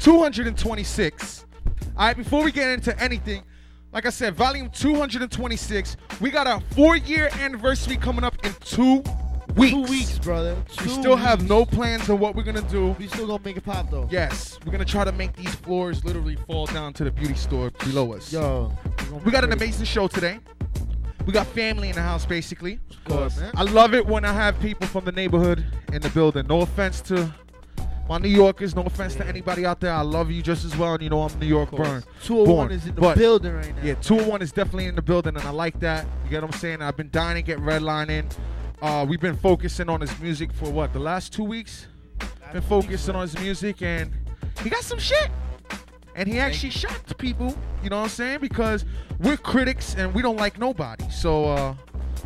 226. All right, before we get into anything, like I said, volume 226, we got a four year anniversary coming up in two weeks. Two weeks, brother. We Two still have no plans on what we're going to do. We still gonna make it pop though. Yes, we're going to try to make these floors literally fall down to the beauty store below us. Yo. We got an amazing show today. We got family in the house, basically. Of course, man. I love it when I have people from the neighborhood in the building. No offense to my New Yorkers. No offense to anybody out there. I love you just as well, and you know I'm New York born. 201 born. is in the But, building right now. Yeah, 201 is definitely in the building, and I like that. You get what I'm saying? I've been dying to get Redline in. Uh, we've been focusing on his music for what, the last two weeks? Been focusing on his music, and he got some shit. And he actually shocked people, you know what I'm saying? Because we're critics and we don't like nobody. So uh,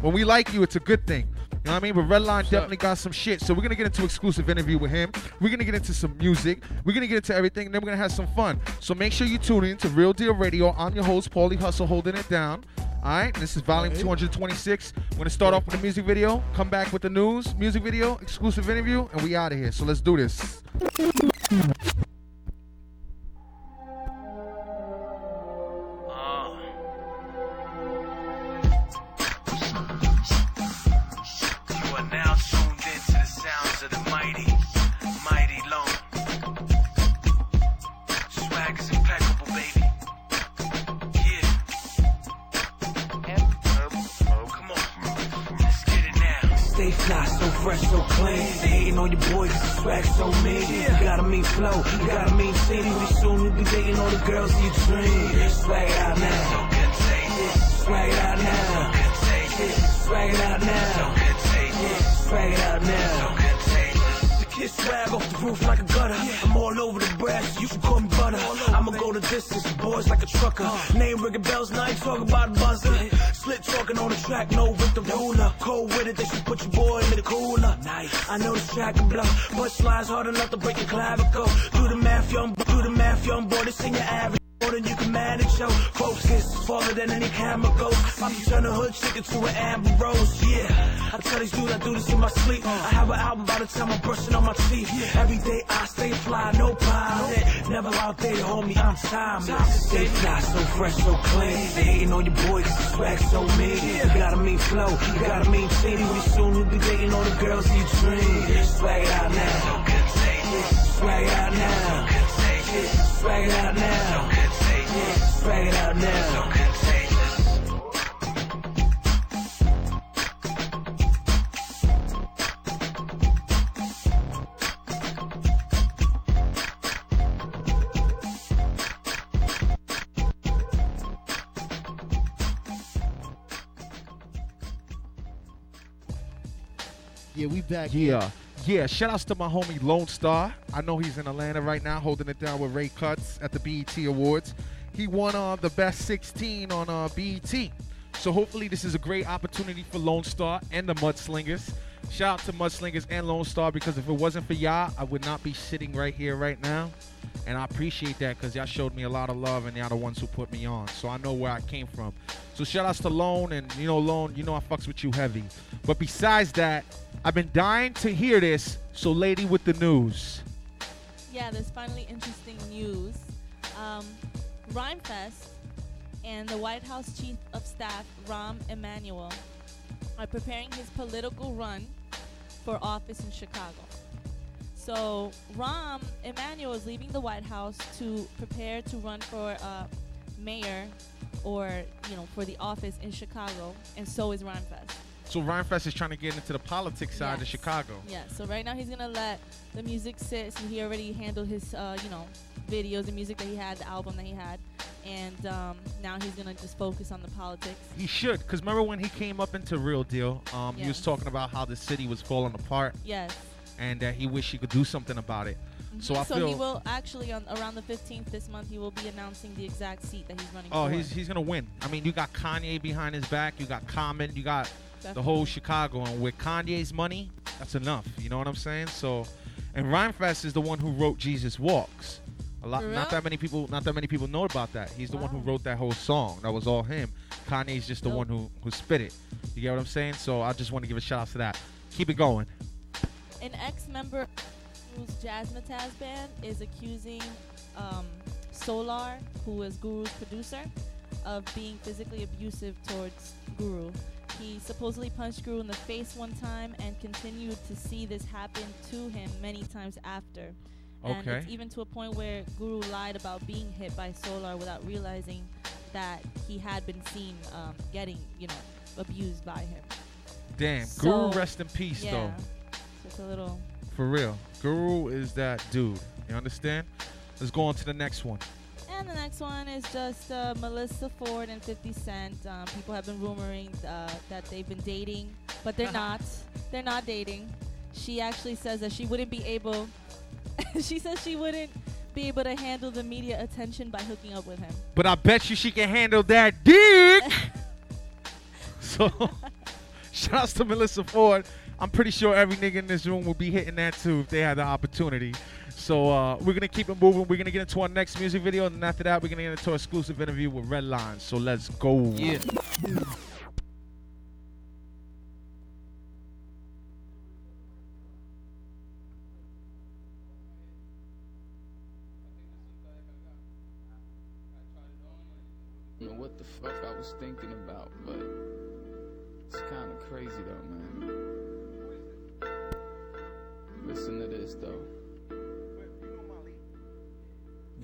when we like you, it's a good thing. You know what I mean? But Redline definitely got some shit. So we're gonna get into exclusive interview with him. We're gonna get into some music. We're gonna get into everything, and then we're gonna have some fun. So make sure you tune in to Real Deal Radio. I'm your host, Paulie Hustle, holding it down. All right, this is volume 226. We're gonna start off with a music video, come back with the news, music video, exclusive interview, and we out of here. So let's do this. Fresh, so clean. Hating on your boy 'cause the swag so mean. You got a mean flow, you got a mean city. Pretty soon you'll be dating all the girls in your dream. Swag it out now. Swag it out now. Swag it out now. Swag it out now. Kid swag off the roof like a gutter. I'm all over the brass, you can call me butter. I'ma go the distance, boys like a trucker. Name ringing bells, now you talk about a buzzer. Slit talking on the track, no with the ruler. Cold with it, they should put your boy in the cooler. Nice. I know this track can blow, but slides hard enough to break your clavicle. Do the math, young, do the math, young boy. This ain't your average. More than you can manage, yo. Focus, farther than any camera goes. About to turn a hood chick into an Amber Rose, yeah. I tell these dudes I do this in my sleep. I have an album by the time I'm brushing on my teeth. Every day I stay fly, no pilot. Never outdated, homie, I'm timeless. Stay fly, so fresh, so clean. They hating on your boy 'cause swag so mean. You got a mean flow, you got a mean city. Pretty soon you'll be dating all the girls you dream. Swag it out now. Swag it out now. Swag it out now. Swag it out now. Yeah, we back. Yeah. Yeah, shout outs to my homie Lone Star. I know he's in Atlanta right now holding it down with Ray Cuts at the BET Awards. He won uh, the best 16 on uh, BET. So hopefully this is a great opportunity for Lone Star and the Mudslingers. Shout out to Mudslingers and Lone Star because if it wasn't for y'all, I would not be sitting right here right now. and I appreciate that because y'all showed me a lot of love, and y'all the ones who put me on. So I know where I came from. So shout outs to Lone, and you know Lone, you know I fucks with you heavy. But besides that, I've been dying to hear this. So lady with the news. Yeah, there's finally interesting news. Um, Rhymefest and the White House Chief of Staff, Rahm Emanuel, are preparing his political run for office in Chicago. So Rahm Emanuel is leaving the White House to prepare to run for uh, mayor or you know for the office in Chicago, and so is Rhymefest. So Rhymefest is trying to get into the politics side of Chicago. Yeah, so right now he's gonna let the music sit. So he already handled his, uh, you know, videos, the music that he had, the album that he had, and um, now he's gonna just focus on the politics. He should, because remember when he came up into Real Deal, um, he was talking about how the city was falling apart Yes. and that he wished he could do something about it. So I so feel, he will actually on around the 15th this month he will be announcing the exact seat that he's running for. oh, for. he's he's gonna win. I mean, you got Kanye behind his back, you got Common, you got the whole Chicago, and with Kanye's money, that's enough. You know what I'm saying? So, and Rhymefest is the one who wrote Jesus Walks. A lot, not that many people, not that many people know about that. He's the one who wrote that whole song. That was all him. Kanye's just the one who who spit it. You get what I'm saying? So I just want to give a shout out to that. Keep it going. An ex-member whose Jazzmatazz band is accusing um, Solar, who is Guru's producer, of being physically abusive towards Guru. He supposedly punched Guru in the face one time and continued to see this happen to him many times after. And Okay. it's even to a point where Guru lied about being hit by Solar without realizing that he had been seen um, getting, you know, abused by him. Damn, So, Guru, rest in peace yeah. though. It's a little. For real, Guru is that dude. You understand? Let's go on to the next one. And the next one is just uh, Melissa Ford and 50 Cent. Um, people have been rumoring uh, that they've been dating, but they're not. They're not dating. She actually says that she wouldn't be able. she says she wouldn't be able to handle the media attention by hooking up with him. But I bet you she can handle that dick. so, shouts to Melissa Ford. I'm pretty sure every nigga in this room will be hitting that too if they had the opportunity. So uh, we're gonna keep it moving. We're gonna get into our next music video, and after that, we're gonna get into an exclusive interview with Red Redline. So let's go. Yeah. what the fuck I was thinking about, but it's kind of crazy though, man. Listen to this though.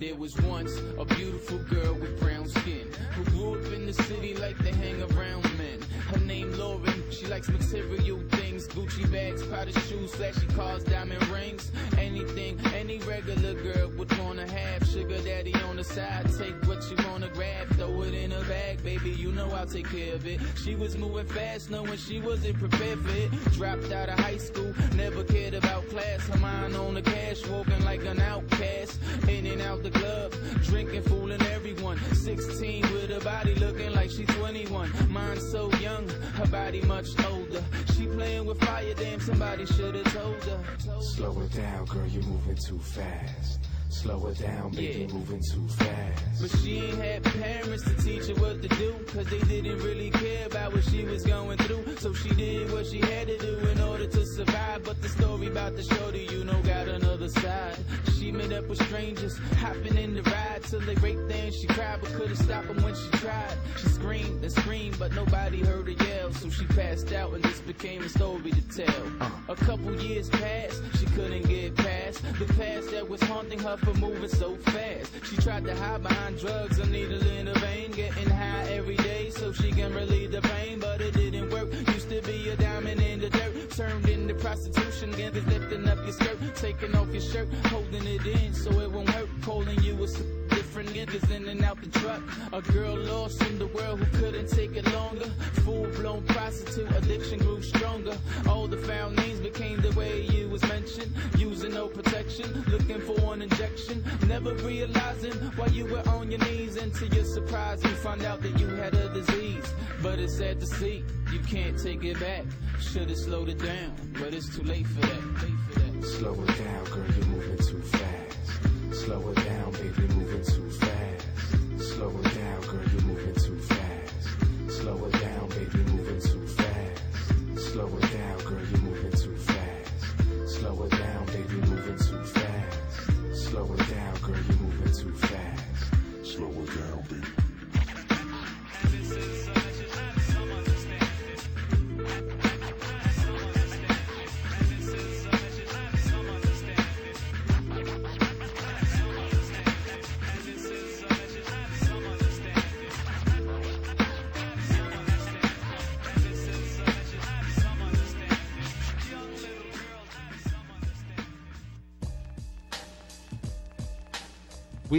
There was once a beautiful girl with brown skin who grew up in the city like they hang around men. Her name Lauren, she likes material things, Gucci bags, Prada shoes, flashy cars, diamond rings, anything any regular girl would wanna have. Sugar daddy on the side, take what you wanna grab, throw it in a bag, baby, you know I'll take care of it. She was moving fast, knowing she wasn't prepared for it. Dropped out of high school, never cared about class. Her mind on the cash, walking like an outcast, in and out the club, drinking, fooling everyone. 16 with a body looking like she's 21. Mind so young, her body much older. She playing with fire, damn, somebody should've told her. Slow it down, girl, you're moving too fast. Slow it down, baby, Yeah. moving too fast. But she ain't had parents to teach her what to do, cause they didn't really care about what she was going through. So she did what she had to do in order to survive. But the story about the show shorty, you know, got another side. She met up with strangers, hopping in the ride till they raped her and she cried, but couldn't stop them when she tried. She screamed and screamed, but nobody heard her yell. So she passed out and this became a story to tell. A couple years passed, she couldn't get past the past that was haunting her for moving so fast. She tried to hide behind drugs, a needle in her vein, getting high every day so she can relieve the pain, but it didn't work. Used to be a diamond in the dirt, turned into prostitution, again, lifting up your skirt, taking off your shirt, holding it in so it won't hurt, calling you a different niggas in and out the truck. A girl lost in the world who couldn't take it longer. Full blown prostitute, addiction grew stronger. All the foul names became the way you was mentioned. Using no protection, looking for an injection. Never realizing why you were on your knees. And to your surprise, you found out that you had a disease. But it's sad to see, you can't take it back. Should've slowed it down, but it's too late for that. Late for that. Slow it down, girl,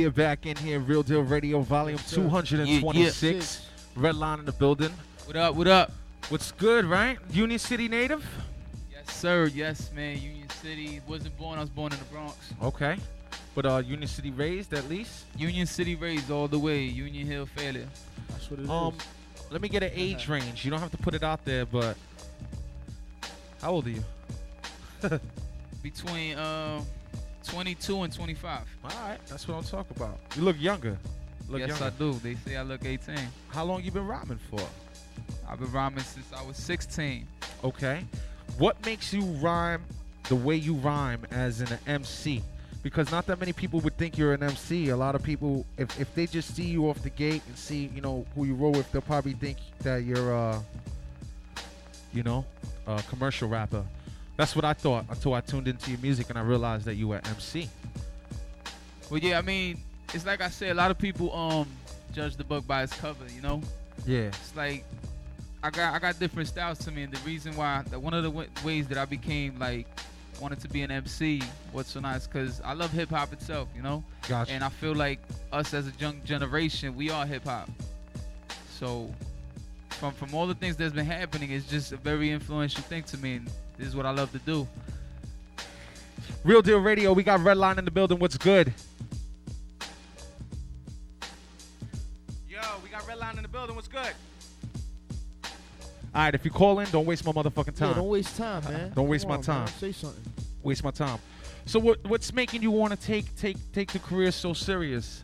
We are back in here, Real Deal Radio, Volume Yes, sir. 226. Red line in the building. What up? What up? What's good, right? Union City native? Yes, sir. Yes, man. Union City. Wasn't born. I was born in the Bronx. Okay. But uh, Union City raised at least. Union City raised all the way. Union Hill failure. That's what it is. Um, let me get an age range. You don't have to put it out there, but how old are you? Between um 22 and 25. All right, that's what I'm talking about. You look younger. Look yes, younger. I do. They say I look 18. How long you been rhyming for? I've been rhyming since I was 16. Okay. What makes you rhyme the way you rhyme as an MC? Because not that many people would think you're an MC. A lot of people, if, if they just see you off the gate and see, you know, who you roll with, they'll probably think that you're, uh, you know, a commercial rapper. That's what I thought until I tuned into your music and I realized that you were MC. Well, yeah. I mean, it's like I said. A lot of people um judge the book by its cover. You know. Yeah. It's like I got I got different styles to me, and the reason why that one of the w- ways that I became like wanted to be an MC what's so nice because I love hip hop itself, you know, Gotcha. and I feel like us as a young generation, we are hip hop. So from from all the things that's been happening, it's just a very influential thing to me, and this is what I love to do. Real Deal Radio, we got Redline in the building. What's good? Yo, we got Redline in the building. What's good? All right, if you call in, don't waste my motherfucking yeah, time. don't waste time, man. Don't waste Come my on, time. man. Say something. waste my time. So what what's making you want to take take take the career so serious?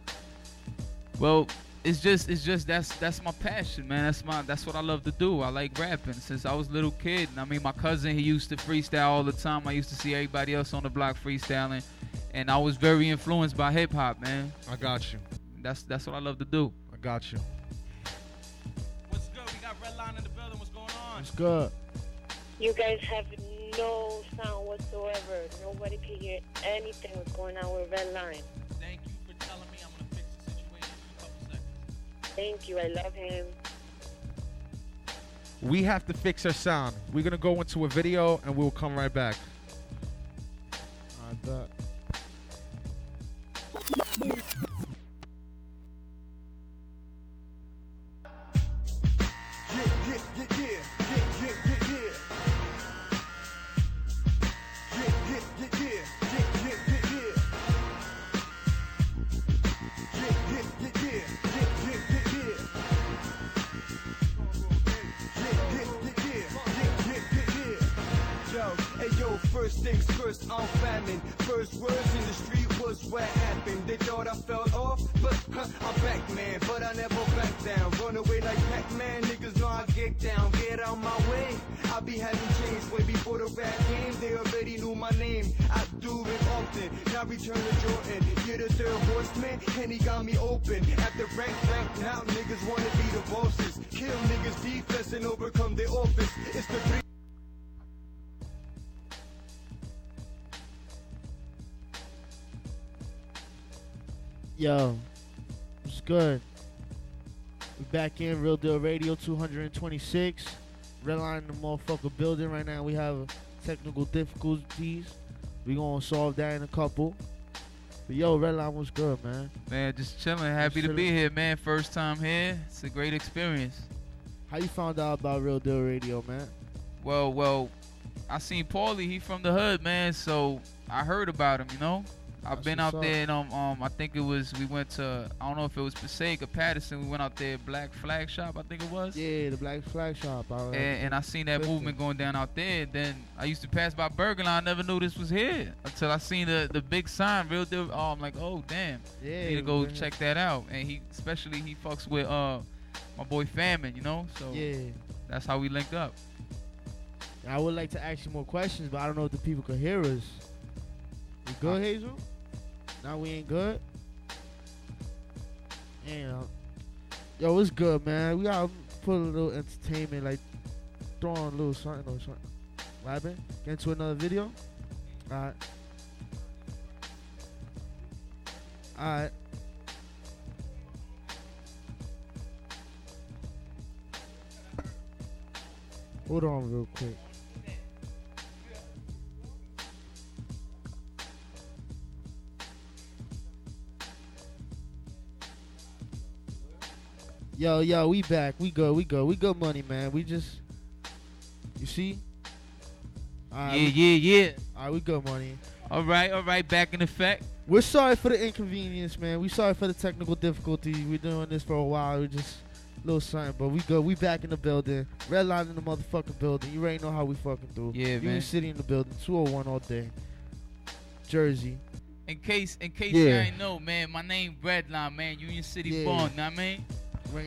Well, it's just it's just that's that's my passion, man. That's my that's what I love to do. I like rapping since I was a little kid. And I mean, my cousin he used to freestyle all the time. I used to see everybody else on the block freestyling, and I was very influenced by hip hop, man. I got you. That's that's what I love to do. I got you. What's good? We got Redline in the building. What's going on? What's good. You guys have no sound whatsoever. Nobody can hear anything what's going on with Red Thank you. I love him. We have to fix our sound. We're gonna go into a video and we'll come right back. I bet. Horseman, and he got me open. After rank back, now niggas wanna be the bosses. Kill niggas defense and overcome their office. It's the three. Yo, it's good. We back in Real Deal Radio 226. Redline in the motherfucker building right now. We have technical difficulties. We gonna solve that in a couple. But yo, Redline was good, man. Man, just chilling. Happy to be here, man. First time here. It's a great experience. How you found out about Real Deal Radio, man? Well, well, I seen Paulie. He from the hood, man. So I heard about him. You know, I've been out there and um, um I think it was we went to I don't know if it was Passaic or Paterson. We went out there Black Flag Shop I think it was. Yeah, the Black Flag Shop. I And, and I seen that Listen. movement going down out there. Then I used to pass by Burger Line. I never knew this was here until I seen the, the big sign. Real deal. Oh, I'm like, oh damn. Yeah, need to go check that out. And he especially he fucks with uh my boy Famine. You know. So Yeah. that's how we linked up. I would like to ask you more questions, but I don't know if the people could hear us. We good, Hazel? Now we ain't good. Damn. Yo, it's good, man? We gotta put a little entertainment, like throw on a little something or something. What? Get into another video? Alright. Alright. Hold on real quick. Yo, yo, we back. We go, We go, We good money, man. We just, you see? All Yeah, yeah, yeah. All right, we good money. All right, all right. Back in effect. We're sorry for the inconvenience, man. We sorry for the technical difficulty. We're doing this for a while. We just a little something, but we good. We back in the building. Red line in the motherfucking building. You already know how we fucking do. Yeah, Union man. City in the building. 201 all day. Jersey. In case, in case Yeah. you ain't know, man, my name Redline, man. Union City Yeah. born. Know what I mean?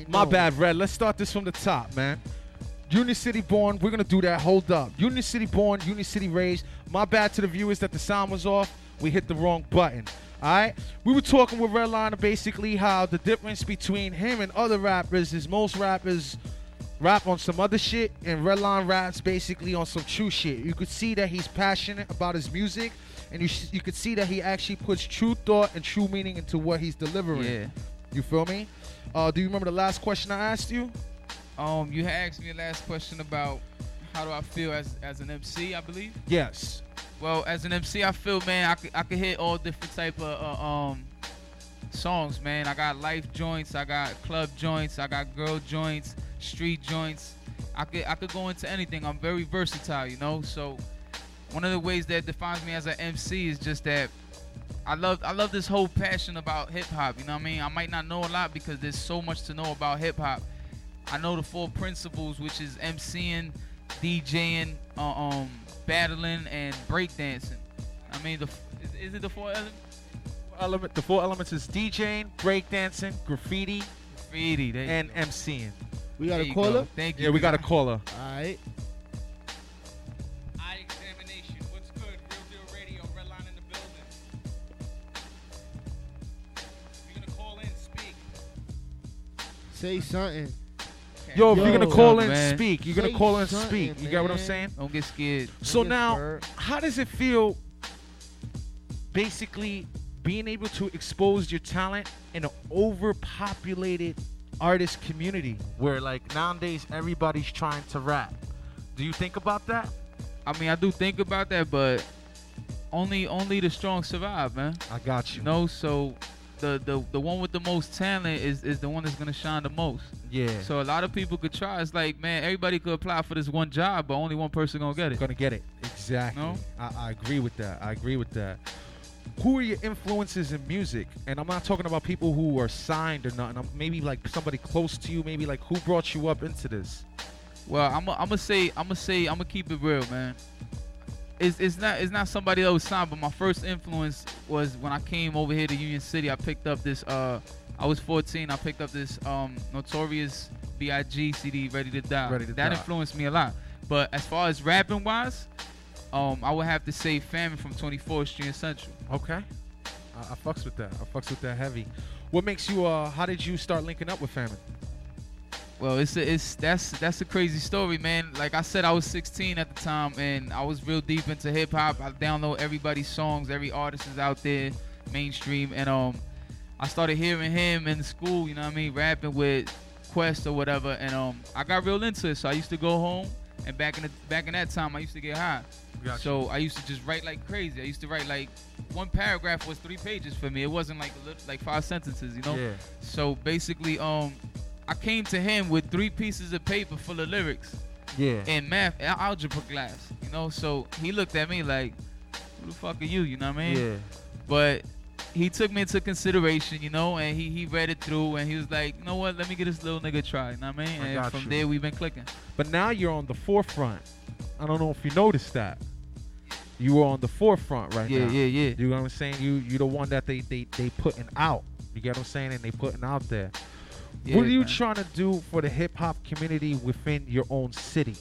My bad, Red. Let's start this from the top, man. Union City born. We're gonna do that. Hold up. Union City born. Union City raised. My bad to the viewers that the sound was off. We hit the wrong button. All right. We were talking with Redline basically how the difference between him and other rappers is most rappers rap on some other shit and Redline raps basically on some true shit. You could see that he's passionate about his music, and you you could see that he actually puts true thought and true meaning into what he's delivering. Yeah. You feel me? Uh, do you remember the last question I asked you? Um, you had asked me the last question about how do I feel as as an MC, I believe. Yes. Well, as an MC, I feel man, I could, I could hit all different type of uh, um songs, man. I got life joints, I got club joints, I got girl joints, street joints. I could I could go into anything. I'm very versatile, you know. So one of the ways that defines me as an MC is just that I love I love this whole passion about hip hop. You know what I mean? I might not know a lot because there's so much to know about hip hop. I know the four principles, which is MCing, DJing, uh, um, battling, and breakdancing. I mean, the is, is it the four elements? Element, the four elements is DJing, breakdancing, graffiti, graffiti, there you and MCing. We got There a you caller? go. Thank you. Yeah, we got a caller. All right. Say something. Yo, if you're gonna Yo, call in, man. speak. You're gonna Say call in, something, speak. You get what I'm man. saying? Don't get scared. So get now, hurt. how does it feel, basically, being able to expose your talent in an overpopulated artist community where, like, nowadays everybody's trying to rap? Do you think about that? I mean, I do think about that, but only only the strong survive, man. I got you. You know, so the the the one with the most talent is is the one that's gonna shine the most. Yeah. So a lot of people could try. It's like, man, everybody could apply for this one job, but only one person gonna get it. Gonna get it. Exactly. No? I, I agree with that. I agree with that. Who are your influences in music? And I'm not talking about people who are signed or nothing. I'm maybe like somebody close to you. Maybe like who brought you up into this? Well, I'm I'm gonna say I'm gonna say I'm gonna keep it real, man. It's, it's not it's not somebody that was signed, but my first influence was when I came over here to Union City. I picked up this. Uh, I was 14. I picked up this um, Notorious B.I.G. CD, Ready to Die. Ready to that Die. influenced me a lot. But as far as rapping wise, um, I would have to say Famine from 24th Street and Central. Okay. I, I fucks with that. I fucks with that heavy. What makes you? Uh, how did you start linking up with Famine? Well, it's a, it's that's that's a crazy story, man. Like I said, I was 16 at the time, and I was real deep into hip hop. I download everybody's songs, every artist is out there, mainstream, and um, I started hearing him in school. You know what I mean, rapping with Quest or whatever, and um, I got real into it. So I used to go home, and back in the back in that time, I used to get high. Gotcha. So I used to just write like crazy. I used to write like one paragraph was three pages for me. It wasn't like like five sentences, you know. Yeah. So basically, um, I came to him with three pieces of paper full of lyrics Yeah. in math al- algebra class, you know. So he looked at me like, "Who the fuck are you?" You know what I mean? Yeah. but he took me into consideration, you know, and he, he read it through and he was like, you know what, let me get this little nigga a try. You know what I mean? I and from you. there we've been clicking. But now you're on the forefront. I don't know if you noticed that. You were on the forefront right Yeah, now. Yeah, yeah, yeah. You know what I'm saying? You you the one that they they they putting out. You get what I'm saying? And they putting out there. Yeah, what are you man. trying to do for the hip hop community within your own city?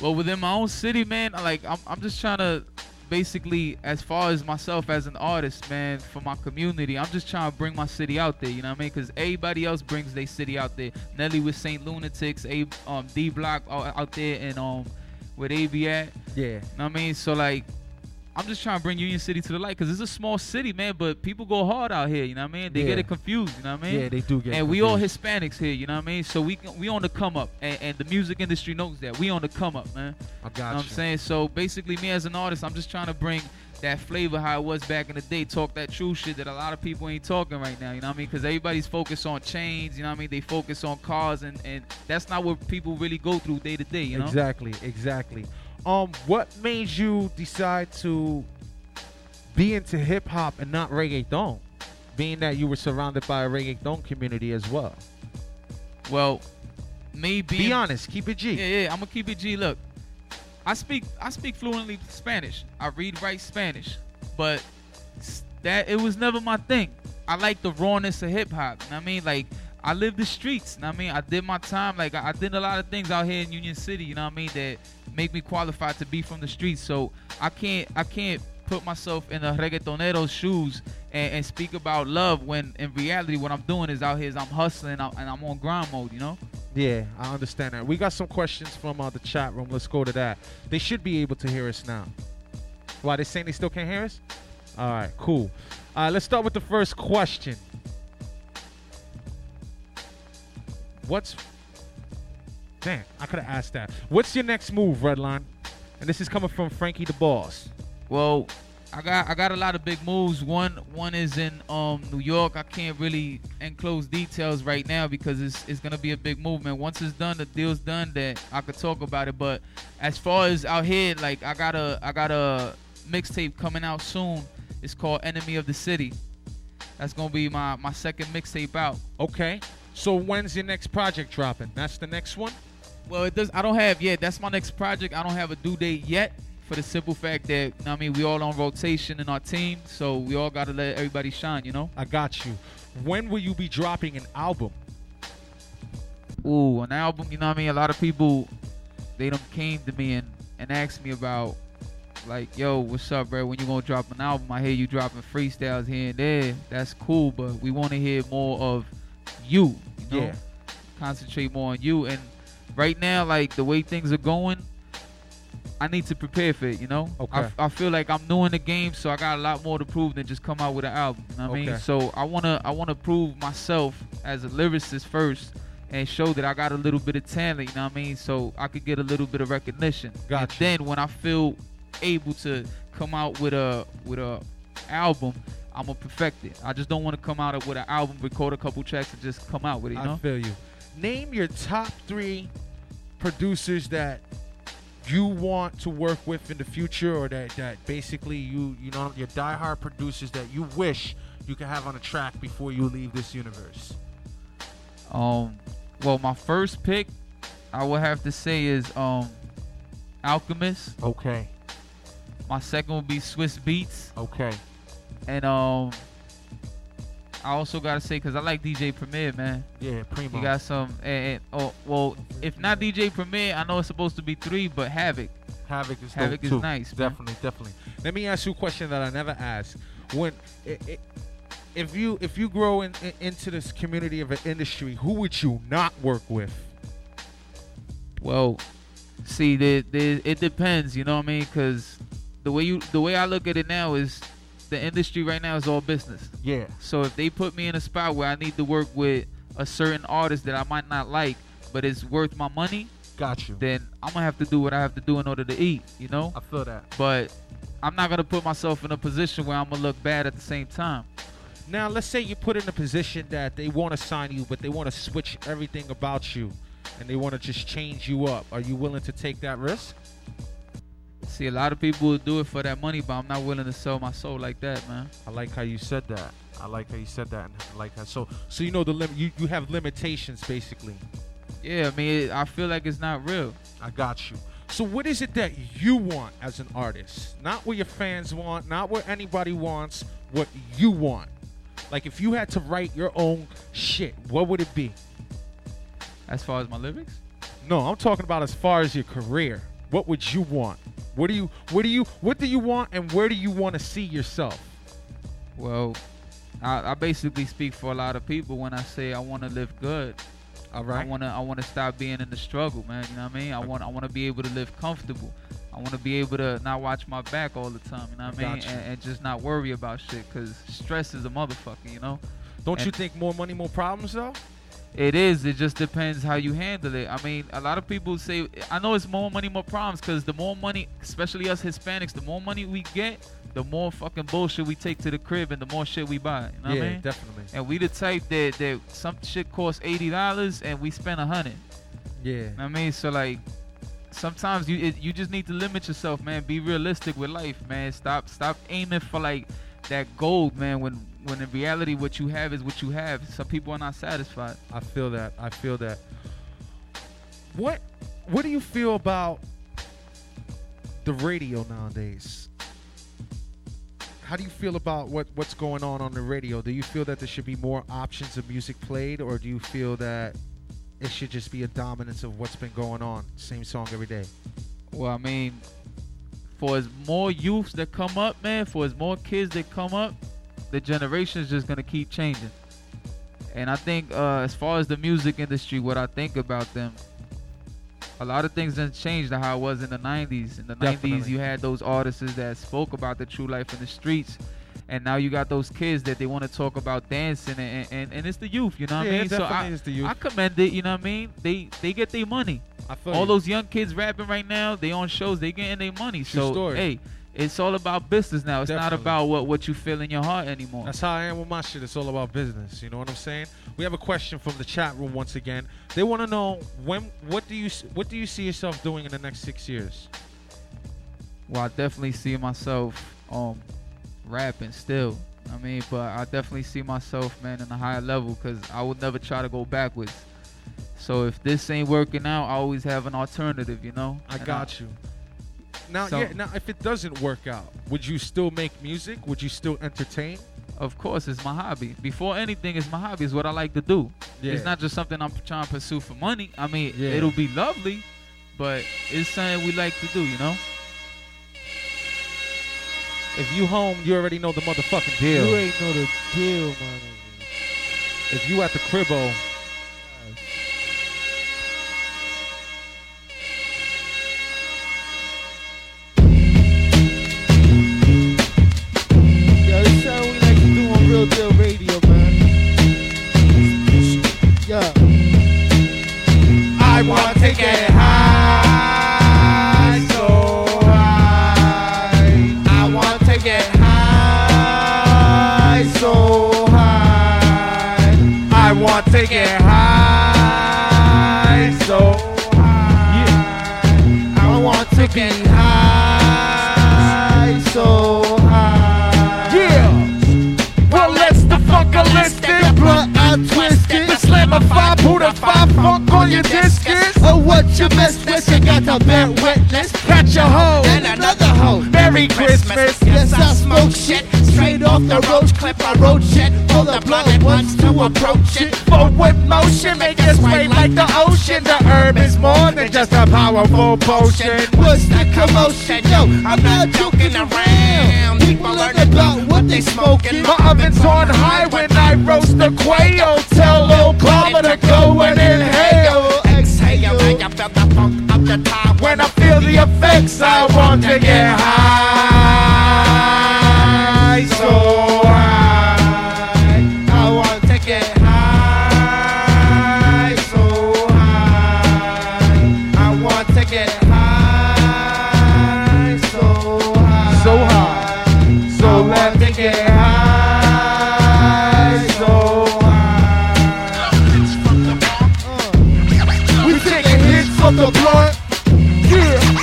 Well, within my own city, man, like I'm, I'm just trying to basically, as far as myself as an artist, man, for my community, I'm just trying to bring my city out there. You know what I mean? Because everybody else brings their city out there. Nelly with Saint Lunatics, A, um, D Block out, out there, and um, where they be at. Yeah. You know what I mean? So like, I'm just trying to bring Union City to the light because it's a small city, man. But people go hard out here. You know what I mean? They Yeah. get it confused. You know what I mean? Yeah, they do get And we all. Hispanics here. You know what I mean? So we we on the come up, and, and the music industry knows that we on the come up, man. I got You know what I'm saying? So basically, me as an artist, I'm just trying to bring that flavor how it was back in the day. Talk that true shit that a lot of people ain't talking right now. You know what I mean? Because everybody's focused on chains. You know what I mean? They focus on cars, and and that's not what people really go through day to day. You know? Exactly, exactly. Um, what made you decide to be into hip hop and not reggaeton? Being that you were surrounded by a reggaeton community as well. Well, me being Be honest, keep it G. Yeah, yeah. I'm gonna keep it G. Look, I speak I speak fluently Spanish. I read write Spanish, but that it was never my thing. I like the rawness of hip hop. You know what I mean? Like I live the streets. You know what I mean? I did my time. Like I, I did a lot of things out here in Union City. You know what I mean? That make me qualified to be from the streets. So I can't I can't put myself in a reggaetonero's shoes and, and speak about love when in reality what I'm doing is out here is I'm hustling and I'm on grind mode. You know? Yeah, I understand that. We got some questions from uh, the chat room. Let's go to that. They should be able to hear us now. Why they saying they still can't hear us? All right, cool. All right, let's start with the first question. What's Damn, I could have asked that. What's your next move, Redline? And this is coming from Frankie the Boss. Well, I got I got a lot of big moves. One one is in um New York. I can't really enclose details right now because it's it's gonna be a big movement. Once it's done, the deal's done. That I could talk about it. But as far as out here, like I got a I got a mixtape coming out soon. It's called Enemy of the City. That's gonna be my my second mixtape out. Okay. So when's your next project dropping? That's the next one? Well, it does. I don't have yet. That's my next project. I don't have a due date yet. For the simple fact that you know I mean, we all on rotation in our team, so we all gotta let everybody shine. You know. I got you. When will you be dropping an album? Ooh, an album. You know what I mean? A lot of people, they done came to me and and asked me about, like, yo, what's up, bro? When you gonna drop an album? I hear you dropping freestyles here and there. That's cool, but we want to hear more of you. You know? Yeah. Concentrate more on you. And right now, like the way things are going, I need to prepare for it. You know. Okay. I, I feel like I'm new in the game, so I got a lot more to prove than just come out with an album. You know what I mean? So I wanna I wanna prove myself as a lyricist first and show that I got a little bit of talent, you know what I mean? So I could get a little bit of recognition. Gotcha. And then when I feel able to come out with a with a album, I'm gonna perfect it. I just don't want to come out with an album, record a couple tracks, and just come out with it. You I know? feel you. Name your top three producers that you want to work with in the future, or that that basically you you know your diehard producers that you wish you could have on a track before you leave this universe. Um, well, my first pick, I would have to say is um, Alchemist. Okay. My second would be Swizz Beatz. Okay. And um, I also gotta say because I like DJ Premier, man. Yeah, Primo. He got some. And, and- oh, well, if not DJ Premier, I know it's supposed to be three, but Havoc. Havoc is Havoc is too. nice, man. Definitely, definitely. Let me ask you a question that I never asked. When i i if you if you grow in, in- into this community of an industry, who would you not work with? Well, see, the, the, it depends. You know what I mean? Because the way you the way I look at it now is the industry right now is all business. Yeah. So if they put me in a spot where I need to work with a certain artist that I might not like, but it's worth my money, got you. Then I'm gonna have to do what I have to do in order to eat. You know. I feel that. But I'm not gonna put myself in a position where I'm gonna look bad at the same time. Now, let's say you put in a position that they want to sign you, but they want to switch everything about you, and they want to just change you up. Are you willing to take that risk? See, a lot of people will do it for that money, but I'm not willing to sell my soul like that, man. I like how you said that. I like how you said that. And I like how so so you know the lim- you you have limitations basically. Yeah, I mean, it, I feel like it's not real. I got you. So what is it that you want as an artist? Not what your fans want, not what anybody wants, what you want. Like if you had to write your own shit, what would it be? As far as my lyrics, No, I'm talking about as far as your career. What would you want? What do you what do you what do you want and where do you want to see yourself? well, I, I basically speak for a lot of people when I say I want to live good. All I want to I want to stop being in the struggle, man. You know what I mean? I want I want to be able to live comfortable. I want to be able to not watch my back all the time. You know what I mean? Got you. And, and just not worry about shit, cause stress is a motherfucker. You know? Don't you think more money, more problems though? It is. It just depends how you handle it. I mean, a lot of people say, I know it's more money, more problems, because the more money, especially us Hispanics, the more money we get, the more fucking bullshit we take to the crib and the more shit we buy. You know yeah, what I mean? definitely. And we the type that, that some shit costs eighty dollars and we spend a hundred. Yeah. You know what I mean? So like, sometimes you it, you just need to limit yourself, man. Be realistic with life, man. Stop stop aiming for like that gold, man. When when in reality, what you have is what you have. Some people are not satisfied. I feel that. I feel that. What what do you feel about the radio nowadays? How do you feel about what, what's going on on the radio? Do you feel that there should be more options of music played, or do you feel that it should just be a dominance of what's been going on, same song every day? Well, I mean, for as more youths that come up, man, for as more kids that come up, the generation is just gonna keep changing. And I think, uh, as far as the music industry, what I think about them, a lot of things have changed to how it was in the '90s. In the '90s, you had those artists that spoke about the true life in the streets. And now you got those kids that they want to talk about dancing, and, and, and it's the youth, you know what Yeah, I mean? So definitely I, is the youth. I commend it, you know what I mean? They they get their money I feel all you. those young kids rapping right now, they on shows, they getting their money. True so story. hey, it's all about business now. It's not about what what you feel in your heart anymore. That's how I am with my shit. It's all about business. You know what I'm saying? We have a question from the chat room once again. They want to know when, what do you, what do you see yourself doing in the next six years? well, I definitely see myself um rapping still. I mean, but I definitely see myself, man, in a higher level because I would never try to go backwards. So if this ain't working out, I always have an alternative, you know. I And got you. Now, So- yeah. Now, if it doesn't work out, would you still make music? Would you still entertain? Of course, it's my hobby. Before anything, it's my hobby. It's what I like to do. Yeah. It's not just something I'm trying to pursue for money. I mean, Yeah. it'll be lovely, but it's something we like to do, you know? If you home, you already know the motherfucking deal. You ain't know the deal, man. If you at the cribbo, Real Deal Radio, man. Yeah. I want to get high, so high. I get high, so high. I get high, so high. I want to get high, so high. Fuckalistic blunt untwisted. The slammer five, Buddha five, funk on your discus. Oh, what you mess with? You got to bear witness. Catch a hoe and another hoe. Merry Christmas. Yes, I smoke shit straight off the roach clip. I wrote shit for the blood ones to approach it. Forward motion, make it sway like the ocean. The herb is more than just a powerful potion. What's the commotion? Yo, I'm not joking around. People learn about what they smoking. My oven's on high when I roast the quail. Tell Palmer to go and inhale. Exhale, and I feel the funk up the top. When I feel the effects, I want to get high.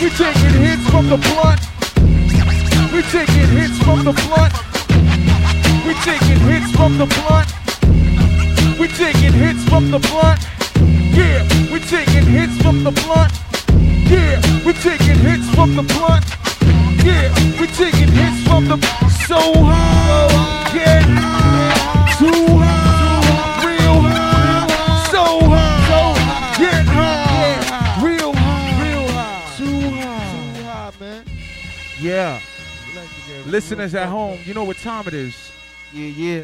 We taking hits from the blunt. We taking hits from the blunt. We taking hits from the blunt. We taking hits from the blunt. Yeah, we taking hits from the blunt. Yeah, we taking hits from the blunt. Yeah, we taking hits from the so high. Listeners at home, you know what time it is. Yeah, yeah.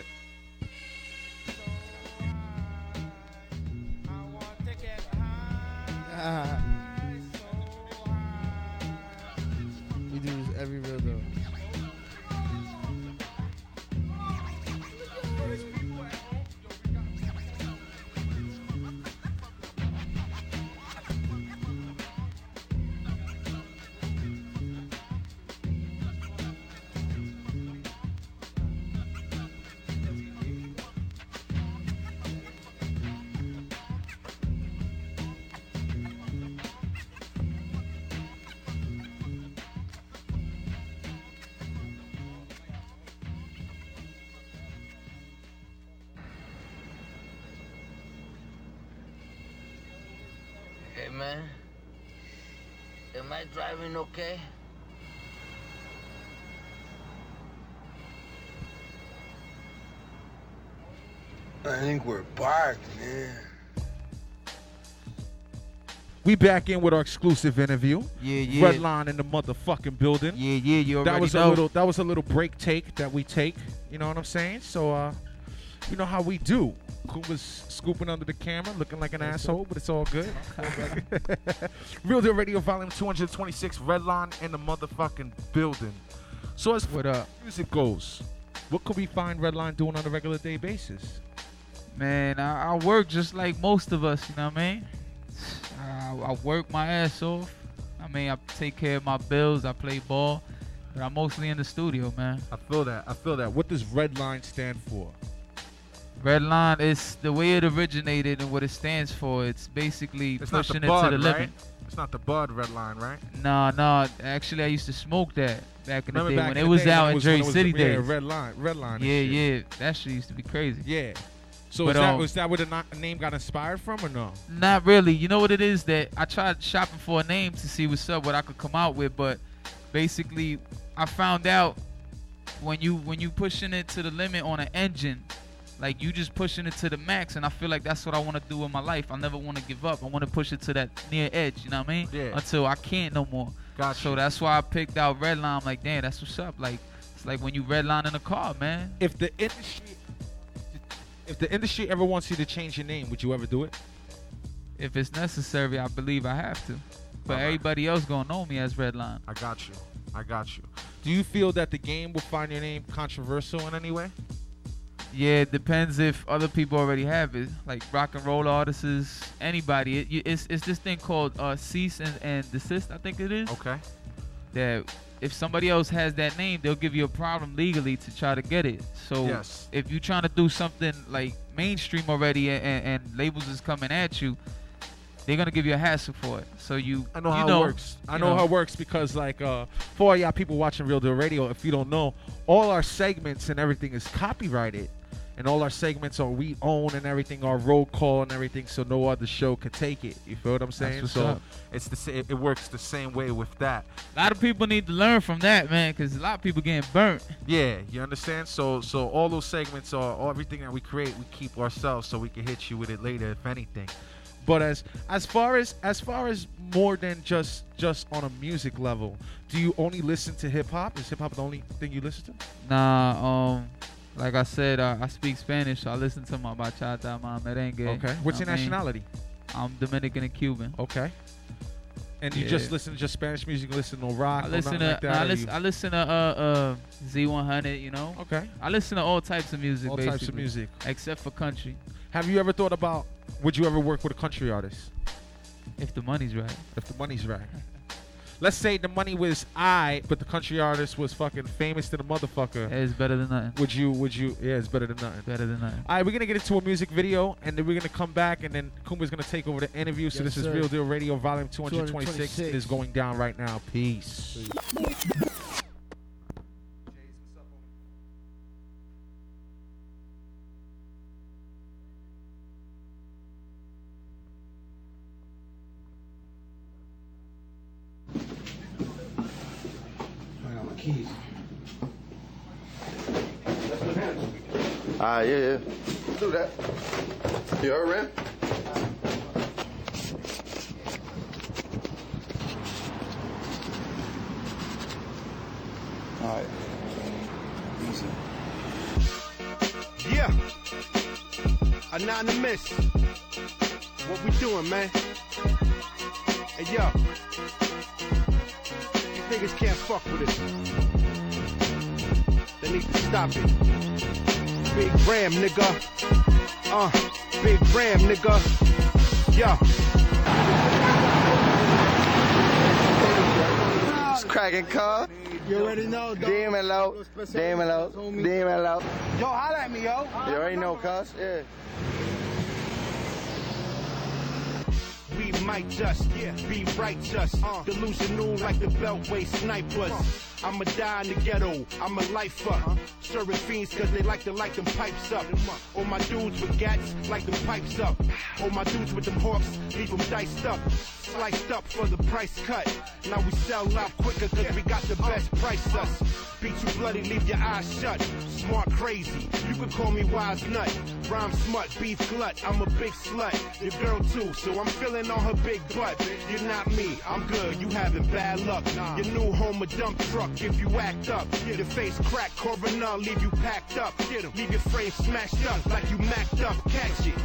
Man, am I driving okay? I think we're parked, man. We back in with our exclusive interview. Yeah, yeah. Redline in the motherfucking building. Yeah, yeah, you already that was know. a little that was a little break take that we take. You know what I'm saying? So uh you know how we do. Kumba's scooping under the camera, looking like an asshole, but it's all good. Real Deal Radio Volume 226, Redline in the motherfucking building. So as what up? music goes, what could we find Redline doing on a regular day basis? Man, I, I work just like most of us, you know what I mean? I, I work my ass off. I mean, I take care of my bills, I play ball, but I'm mostly in the studio, man. I feel that. I feel that. What does Redline stand for? Red line is the way it originated and what it stands for. It's basically It's not pushing the it bud, to the limit. right? It's not the Bud Redline, right? No, no. Actually, I used to smoke that back in the day when it was day out in was- Jersey City yeah, days. Red Line, Red Line Yeah, shit. yeah. That shit used to be crazy. Yeah. So But, is that um, was that where the name got inspired from or no? Not really. You know what it is that I tried shopping for a name to see what's up, what I could come out with, but basically I found out when you when you pushing it to the limit on an engine, like you just pushing it to the max, and I feel like that's what I want to do in my life. I never want to give up. I want to push it to that near edge. You know what I mean? Yeah. Until I can't no more. Gotcha. So that's why I picked out Redline. I'm like, damn, that's what's up. Like it's like when you redline in a car, man. If the industry if the industry ever wants you to change your name, would you ever do it? If it's necessary, I believe I have to. But Alright. everybody else gonna know me as Redline. I got you. I got you. Do you feel that the game will find your name controversial in any way? Yeah, it depends if other people already have it. Like rock and roll artists, anybody. It, it's it's this thing called uh, cease and, and desist. I think it is. Okay. That if somebody else has that name, they'll give you a problem legally to try to get it. So Yes. if you're trying to do something like mainstream already and, and, and labels is coming at you, they're gonna give you a hassle for it. So you I know you how know, it works. I you know, how it works because, like, uh, for y'all people watching Real Deal Radio, if you don't know, all our segments and everything is copyrighted, and all our segments are we own and everything, our roll call and everything, so no other show can take it. You feel what I'm saying? so up. it's the sa- it it works the same way with that. A lot of people need to learn from that, man, because a lot of people getting burnt. Yeah, you understand? So so all those segments are all everything that we create, we keep ourselves so we can hit you with it later if anything. But as as far as as far as more than just just on a music level, do you only listen to hip hop? Is hip hop the only thing you listen to? Nah, um, like I said, uh, I speak Spanish, so I listen to my bachata, my merengue. Okay. What's your I mean, nationality? I'm Dominican and Cuban. Okay. And you Yeah. just listen to just Spanish music, listen to rock, I listen to like that? I listen, I listen to uh uh Z100, you know. Okay. I listen to all types of music. All types of music. except for country. Have you ever thought about would you ever work with a country artist? If the money's right. If the money's right. let's say the money was I, but the country artist was fucking famous to the motherfucker. Yeah, it's better than nothing. Would you? Would you? Yeah, it's better than nothing. Better than nothing. All right, we're gonna get into a music video, and then we're gonna come back, and then Kumba's gonna take over the interview. So Yes, this is. Real Deal Radio, Volume 226. 226. It is going down right now. Peace. I got my keys. Ah, yeah, yeah. Do that. You heard, Ren? All right. Easy. Yeah. Anonymous. What we doing, man? Hey, yo. You niggas can't fuck with us. They need to stop it. Big Ram, nigga. Uh, Big Ram, nigga. Yo. It's cracking car. You already know, dog. Dímelo. Dímelo. Dímelo. Yo, holla at me, yo. You already know, cuz. Yeah. We might just be righteous. Delusional like the Beltway snipers. I'ma die in the ghetto. I'm a lifer. Serving fiends cause they like to light them pipes up. All my dudes with gats like them pipes up. All my dudes with them hawks leave them diced up. Sliced up for the price cut. Now we sell out quicker cause we got the best price us. Beat you bloody, leave your eyes shut. Smart crazy. You can call me wise nut. Rhyme smut, beef glut. I'm a big slut. Your girl too, so I'm feeling on her big butt. You're not me, I'm good. You having bad luck. Your new home a dump truck if you act up. Get your face crack, coroner, leave you packed up. Get him. Leave your frame smashed up like you macked up. Catch it.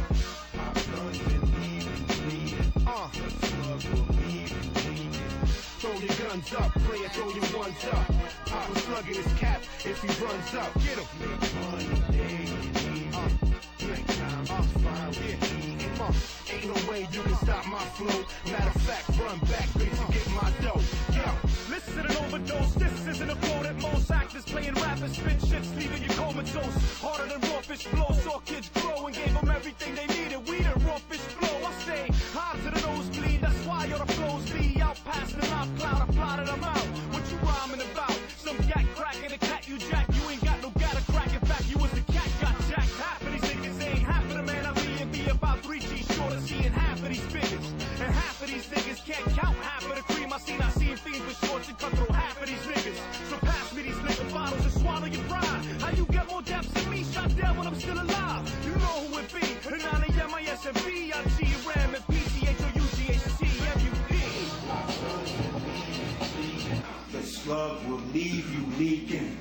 Uh. Throw your guns up, player, throw your ones up. Pop a slug in his cap if he runs up. Get him. Make money, day, uh, make time, uh, fine, yeah. Uh, ain't no way you can stop my flow. Matter of fact, run back, bitch, and get my dough. Yo, an overdose. This isn't a quote at most actors playing rappers, spit shits, leaving you comatose. Harder than raw fish blow. Saw kids grow and gave them everything they needed. We the raw fish flow. I stay high to the nosebleed. That's why all the flows be out past the mouth cloud. I plotted them out. What you rhyming about? Some gat cracking a cat you jack. You ain't got no gat to crack. In fact, you was the cat got jacked. Half of these niggas ain't half of the man I be and be about three G's short of seeing half of these figures. And half of these niggas can't count half seen. I seen fiends with shorts and cut through half of these niggas. So pass me these liquor bottles and swallow your pride. How you get more depths than me? Shot dead when I'm still alive. You know who it be. And I am I S and B. I G Ram and P C H O U G H C M U D. the slug will leave you leaking.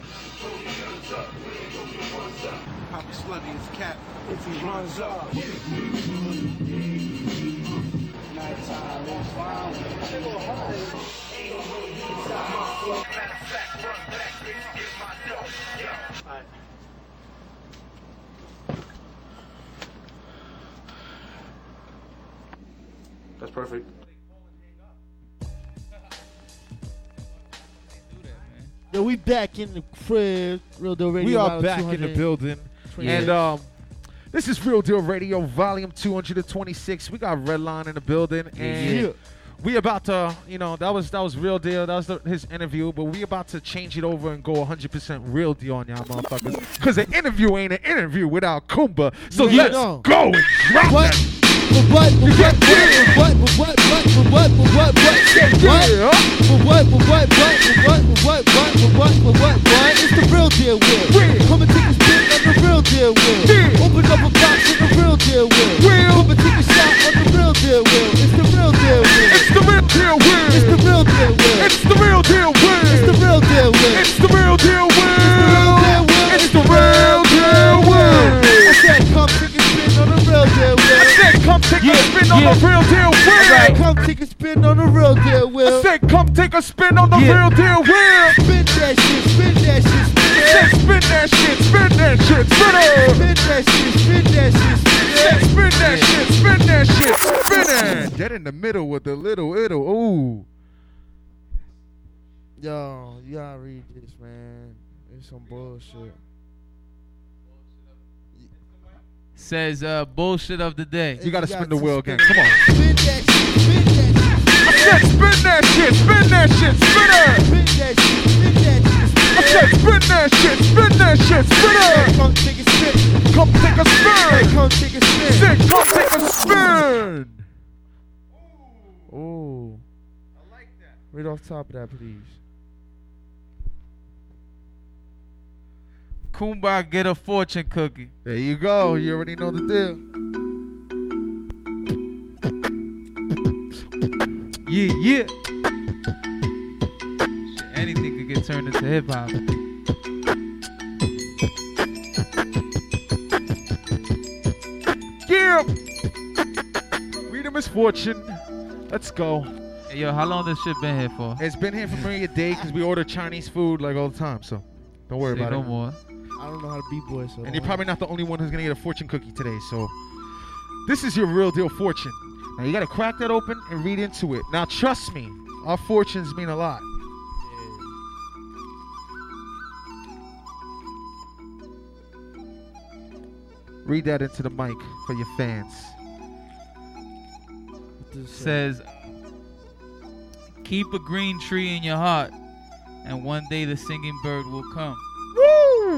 Pop a slug his cap if he runs up. Nighttime is fine. That's perfect. Yo, we back in the crib. Real Deal Radio. We are Volume back in the 200. building, 26. and um, this is Real Deal Radio, Volume 226. We got Redline in the building, and Yeah. we about to, you know, that was that was Real Deal. That was the, his interview, but we about to change it over and go 100% Real Deal on y'all motherfuckers, because the interview ain't an interview without Kumba. So Yeah, let's no. go and drop What? that. But what? But what? But what? But what? But what? But what? But what? But what? Yeah. But what? But what? But what? But what? But what? But what? What? It's the real deal, Will. Come and take a spin on the real deal, Will. Open up a box in the real deal, Will. Come and take a shot on the real deal, Will. It's the real deal, Will. It's the real deal, Will. It's the real deal, Will. It's the real deal, Will. It's the real deal, Will. It's the real deal, Will. Spin on the real deal, said, Will. come take a spin on the real deal, Will. I said, come take a spin on the Yeah. real deal, Will. Spin that shit, spin that shit, spin Said, spin that shit, spin that shit, spin it. Spin that shit, spin that shit, spin Said, that spin that shit, spin that shit, spin it. Get in the middle with the little ittle. Ooh. Yo, you gotta read this, man. It's some bullshit. Says uh, bullshit of the day. You gotta You spin got the wheel again. Come on. Spin that shit, spin that I said spin that shit, spin that shit, spin it. spin that shit, spin that shit, I said spin that shit, spin that shit, spin it. come take a spin. Come take a Hey, spin. come take a spin. Sick, come take a spin. Ooh. I like that. Right off top of that, please. Kumba get a fortune cookie. There you go. You already know the deal. Yeah, yeah. Shit, anything could get turned into hip hop. Yeah. Read a misfortune. Let's go. Hey, yo, how long this shit been here for? It's been here for maybe a day because we order Chinese food like all the time. So don't worry Say about no it. more. I don't know how to b-boy, so. And you're probably not the only one who's gonna get a fortune cookie today. So this is your real deal fortune. Now you gotta crack that open and read into it. Now trust me, our fortunes mean a lot. Read that into the mic for your fans. Says, keep a green tree in your heart, and one day the singing bird will come.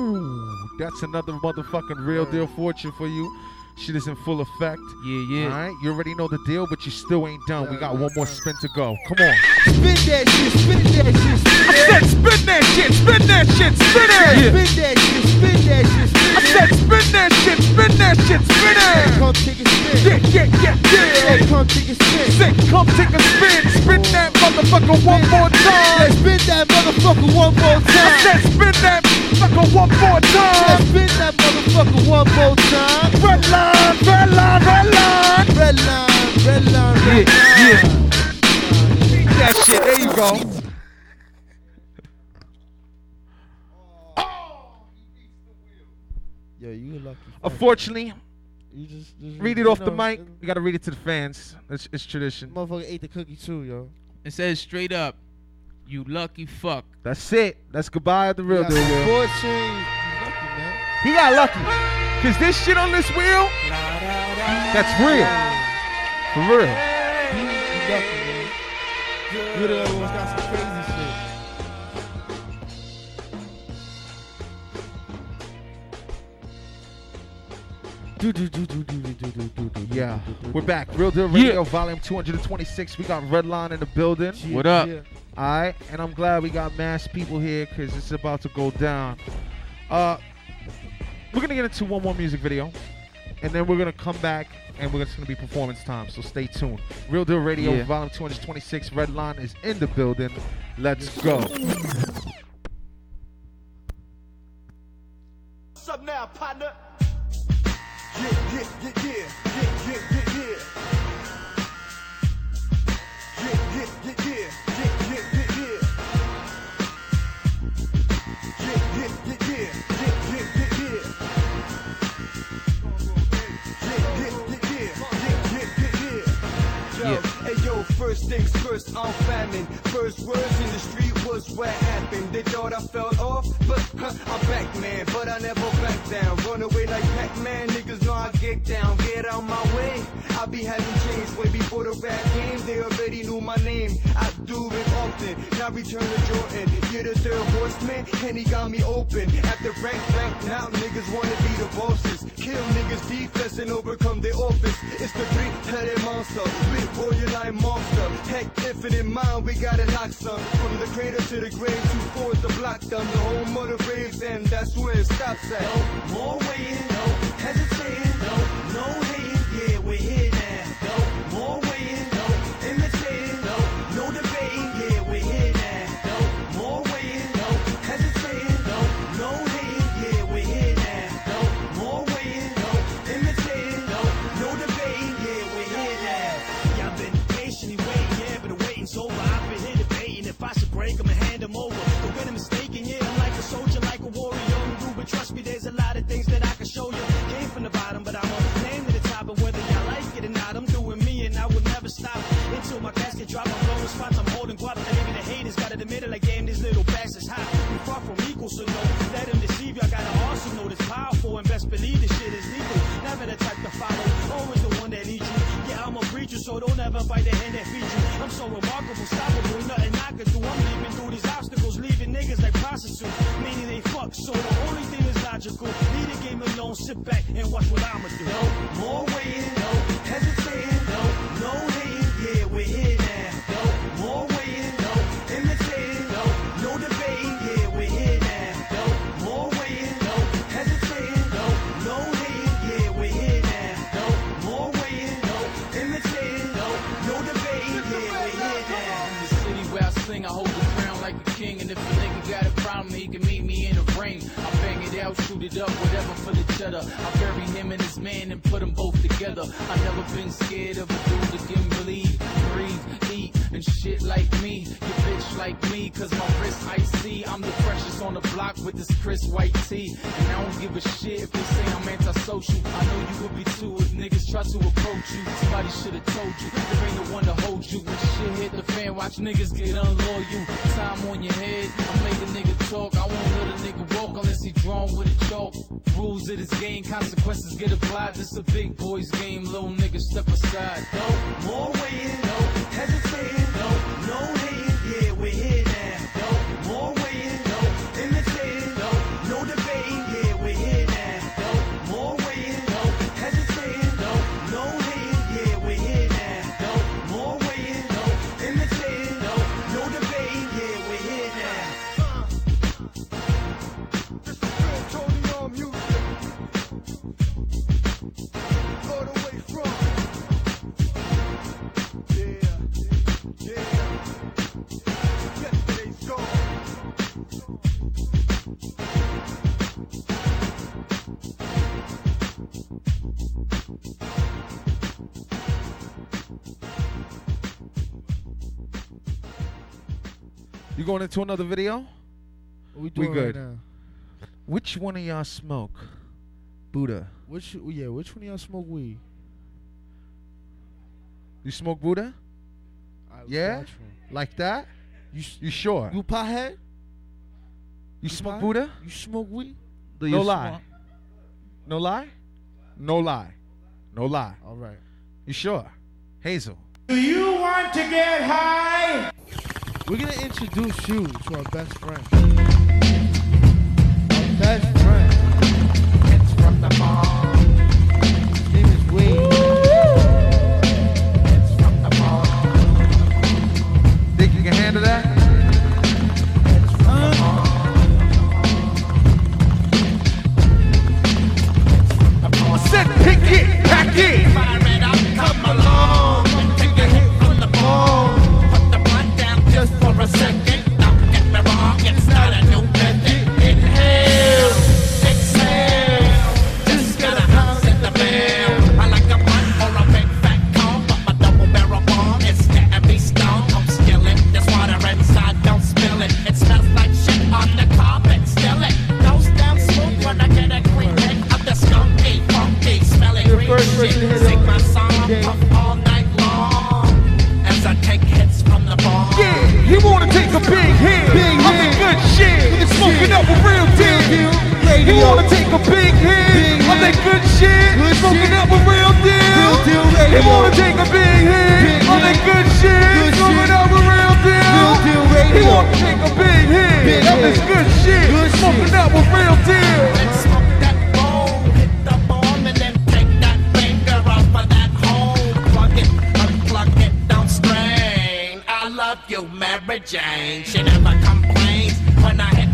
Woo! That's another motherfucking real deal fortune for you. Shit is in full effect. Yeah, yeah. All right, you already know the deal, but you still ain't done. We got one more spin to go. Come on. Spin that shit, spin that shit, spin I said spin that shit, spin that shit, spin it. Spin that shit, spin that shit, spin I said spin that shit, spin that shit, spin Hey, it. come take a spin. Yeah, yeah, yeah, Hey, yeah. come take a spin. Sick, come take a spin, spin that motherfucker one more Hey, time. spin that motherfucker one more time. I said spin that motherfucker one more Hey, time. spin that motherfucker one more time. Red line, red line, red line. Red line, red line, red Yeah, line. That shit, there you go. Yo, you lucky. Unfortunately, You just, just read it you off the know, mic. You gotta read it to the fans. It's, it's tradition. Motherfucker ate the cookie too, yo. It says straight up, you lucky fuck. That's it. That's goodbye at the real You deal. got fortune. Lucky, man. He got lucky. Cause this shit on this wheel, that's real. For real. You lucky, man. You the other ones got some crazy Yeah. do, do, We're back. Real Deal Radio, volume 226. We got Redline in the building. What up? yeah. All right, and I'm glad we got mass people here because it's about to go down. Uh, we're gonna get into one more music video, and then we're gonna come back and we're just gonna be performance time. So stay tuned. Real Deal Radio, Yeah. volume 226. Redline is in the building. Let's go. What's up now, partner? Yeah, yeah, yeah, yeah, yeah, yeah, yeah, yeah. Yeah, yeah, yeah, yeah, yeah, yeah, yeah, yeah. Yeah, yeah, yeah, yeah, yeah, yeah, yeah, yeah. Yeah, yeah, yeah, yeah, yeah, yeah. Yo, hey yo, first things first, I'm famine. First words in the street was what happened. They thought I fell off, but huh, I'm back, man. But I never back down. Run away like Pac-Man, niggas know I get down. Get out my way. I be having change way before the rap game. They already knew my name. I do it often. Now return to Jordan. You're the third horseman, and he got me open. After rank rank, now niggas wanna be the bosses. Kill niggas defense and overcome their office. It's the three-headed monster, big like monster. Heck, infinite mind, we got it locked, son. From the cradle to the grave, two fours to block them. The whole mother raves, and that's where it stops at. No more waiting, no hesitating, no, no hating. Yeah, we're here to my casket, drop my phone spots. I'm holding guacamole. The haters gotta admit it, like damn, these little bastards hot. We far from equal, so no, let them deceive you. I got an arsenal that's powerful, and best believe this shit is legal. Never the type to follow, always the one that needs you. Yeah, I'ma so don't ever bite the hand that feeds you. I'm so remarkable, stoppable, nothing I can do. I'm leaping through these obstacles, leaving niggas like prostitutes, meaning they fuck. So the only thing is logical. Lead the game alone, sit back and watch what I'ma do. No more waiting. It up, whatever for the cheddar. I bury him and his man and put them both together. I've never been scared of a dude that can believe, breathe, eat, and shit like me. You bitch like me, cause my wrist icy. I'm the freshest on the block with this crisp white tee. And I don't give a shit if they say I'm antisocial. I know you would be too if niggas try to approach you. Somebody should've told you. There ain't no one to hold you. When shit hit the fan, watch niggas get unloyal. Time on your head, I make a nigga talk. I won't let a nigga walk unless he drawn with a chalk. Rules of this game, consequences get applied. This a big boys game, little nigga step aside. No more waiting, no hesitating, You going into another video? What we We good. right now? Which one of y'all smoke? Buddha. Which yeah, which one of y'all smoke weed? You smoke Buddha? Alright, Yeah? Like that? You You sure? you pothead? You smoke pot? Buddha? You smoke weed? Do No you lie. No lie? No lie. No lie. All right. You sure? Hazel. Do you want to get high? We're gonna introduce you to our best friend. Our best friend. It's from the mall. His name is Wade. It's from the mall. Think you can handle that? Pack it deal. He wanna take a big hit. Big I'm that good shit. Good Smoking shit. up a real deal. Real deal He radio. wanna take a big hit. Big I'm that good shit. Good Smoking shit. up a real deal. Real deal He radio. wanna take a big hit. Big I'm this good shit. Good Smoking shit. up a real deal. Let's smoke that bowl, hit the bomb, and then take that finger off of that hole. Plug it, unplug it, don't strain. I love you, Mary Jane. She never complains when I hit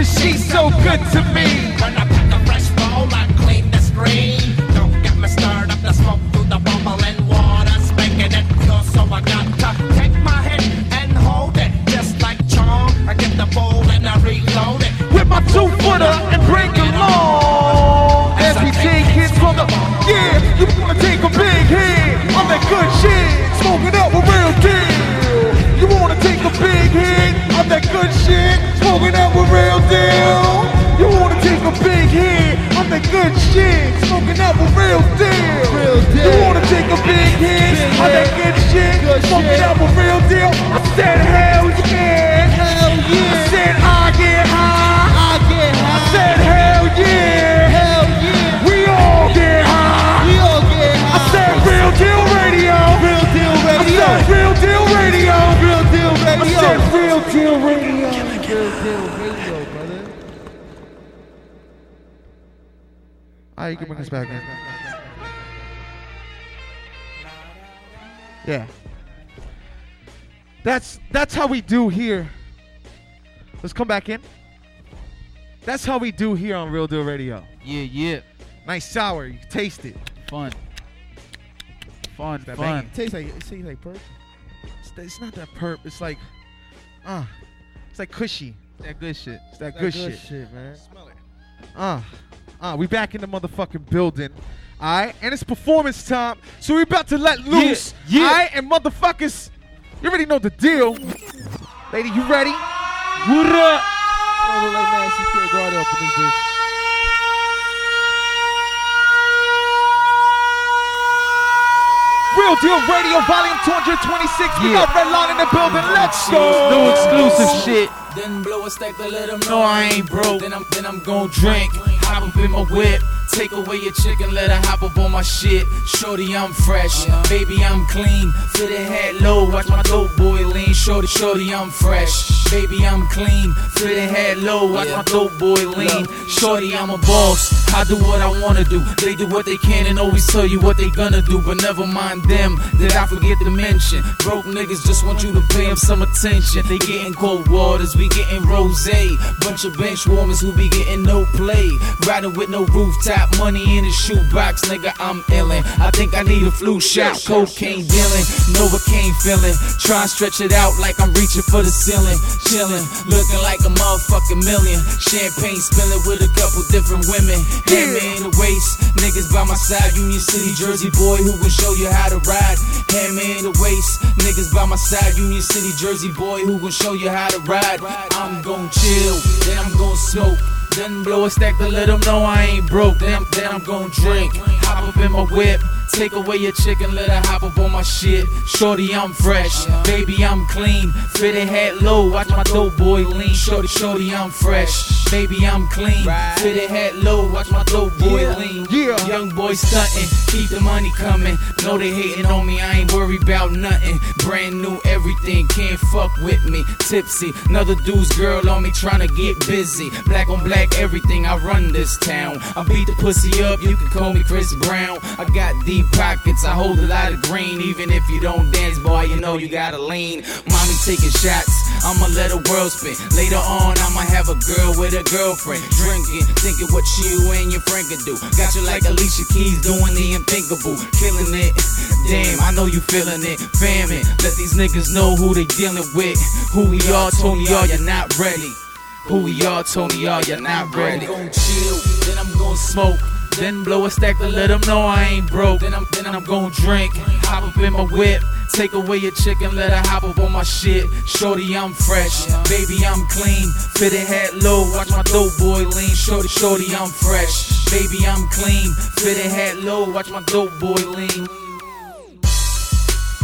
Cause she's so good to me. When I pack a fresh bowl, I clean the screen. Don't get me stirred up the smoke through the bubbling water's making it pure. So I got to take my hit and hold it just like charm. I get the bowl and I reload it. with my two footer and break along. As we take hits from the yeah, you wanna take a big hit. I'm that good shit, smoking up a real deal. You wanna take a big hit. I'm that good shit, Smoking up a real deal. You wanna take a big hit I'm the good shit. Smoking up a real deal. Real deal. You wanna take a big hit I'm that good shit. Good Smoking shit. up a real deal. I said hell yeah. Hell yeah. I said I get high. I get high. I said hell yeah. We all get high. We all get high. I said real deal radio. I said real. Real deal radio. I said real deal radio. I Radio, brother. Alright, you can bring us back in. Yeah. That's that's how we do here. Let's come back in. That's how we do here on Real Deal Radio. Yeah, yeah. Nice sour. You taste it. Fun. Fun, fun. It Tastes like it tastes like perp. It's, it's not that perp. It's like, ah. Uh, it's like cushy. That good shit. It's that, That good, good shit. shit, man. Smell it. Uh, uh, we back in the motherfucking building. All right, and it's performance time. So we about to let loose. yeah. All right, and motherfuckers, you already know the deal. Lady, you ready? What up? Real Deal Radio, Volume 226. We Yeah. got Red Line in the building. Let's go. No exclusive shit. Then blow a stack to let them know I ain't broke. Then I'm then I'm gon' drink. Hop up in my whip. Take away your chicken, let her hop up on my shit. Shorty, I'm fresh. Baby, I'm clean. Fit it head low, watch my dope boy lean. Shorty, shorty, I'm fresh. Baby, I'm clean. Fit it head low, watch my dope boy lean. Shorty, I'm a boss. I do what I wanna do. They do what they can and always tell you what they gonna do. But never mind them, did I forget to mention? Broke niggas just want you to pay them some attention. They getting cold waters, we getting rose. Bunch of bench warmers who be getting no play. Riding with no rooftop, money in the shoebox, nigga, I'm illin'. I think I need a flu shot, cocaine dealing, Novocaine feeling. Try and stretch it out like I'm reaching for the ceiling. Chillin', looking like a motherfucking million. Champagne spilling with a couple different women. Hand me in the waist, niggas by my side. Union City, Jersey boy who will show you how to ride. Hand me in the waist, niggas by my side. Union City, Jersey boy who will show you how to ride. I'm gon' chill, then I'm gon' smoke. Then blow a stack to let them know I ain't broke. Then then I'm gon' drink. Hop up in my whip. Take away your chicken, let her hop up on my shit. Shorty, I'm fresh. Baby, I'm clean. Fit it head low, watch my dope boy lean. Shorty, shorty, I'm fresh. Baby, I'm clean. Fit it head low, watch my dope boy lean. Yeah. Young boy stunting, keep the money coming. Know they hating on me, I ain't worried about nothing. Brand new everything, can't fuck with me. Tipsy, another dude's girl on me trying to get busy. Black on black, everything, I run this town. I beat the pussy up, you can call me Chris Brown. I got deep pockets, I hold a lot of green. Even if you don't dance, boy, you know you gotta lean. Mommy taking shots, I'ma let the world spin. Later on, I'ma have a girl with a girlfriend. Drinking, thinking what you and your friend could do. Got you like Alicia Keys doing the unthinkable. Killing it. Damn, I know you feeling it. Famine, let these niggas know who they dealing with. Who we are, Tony, are you not ready? Who we are, Tony, are you not ready? I'm gon' chill, then I'm gon' smoke. Then blow a stack to let them know I ain't broke. Then I'm then I'm gon' drink. Hop up in my whip. Take away your chicken, let her hop up on my shit. Shorty, I'm fresh. Baby, I'm clean. Fit it head low, watch my dope boy lean. Shorty, shorty, I'm fresh. Baby, I'm clean. Fit it head low, watch my dope boy lean.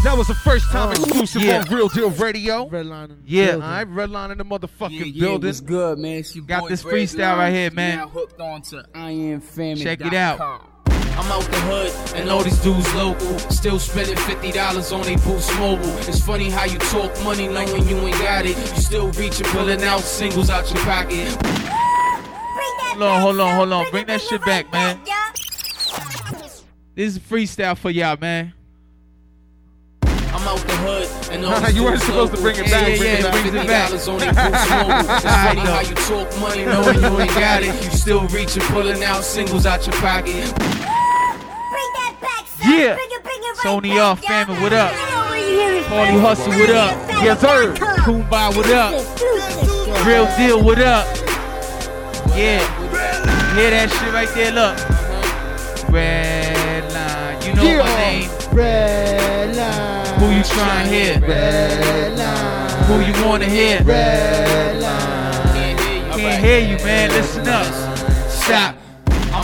That was the first time Oh, exclusive yeah. on Real Deal Radio. Red line. Yeah. building. All right, red line in the motherfucking Yeah, yeah, building. what's good, man? It's your Got this freestyle right here, man. Now hooked on to ironfamily.com. Check it out. I'm out the hood, and all these dudes local. Still spending $50 on a Boost Mobile. It's funny how you talk money knowing you ain't got it. You still reaching, pulling out singles out your pocket. Hold on, hold on, hold on. Bring that shit back, man. This is freestyle for y'all, man. I'm out the hood, and all you weren't dudes supposed to bring it back, Yeah, bring yeah, it back. brings it back. $50 on a Boost Mobile. It's funny how you talk money knowing you ain't got it. You still reaching, pulling out singles out your pocket. bring that back Yeah. Sony off, family, what up? Paulie Hustle, what up? Yes, sir. Kumbaya, what up? Real deal, what up? Yeah. Hear that shit right there, look. Red line, you know my name. Red line. Who you trying to hear? Red line. Who you wanna hear? Red line. Can't hear you, man. Listen up. Stop.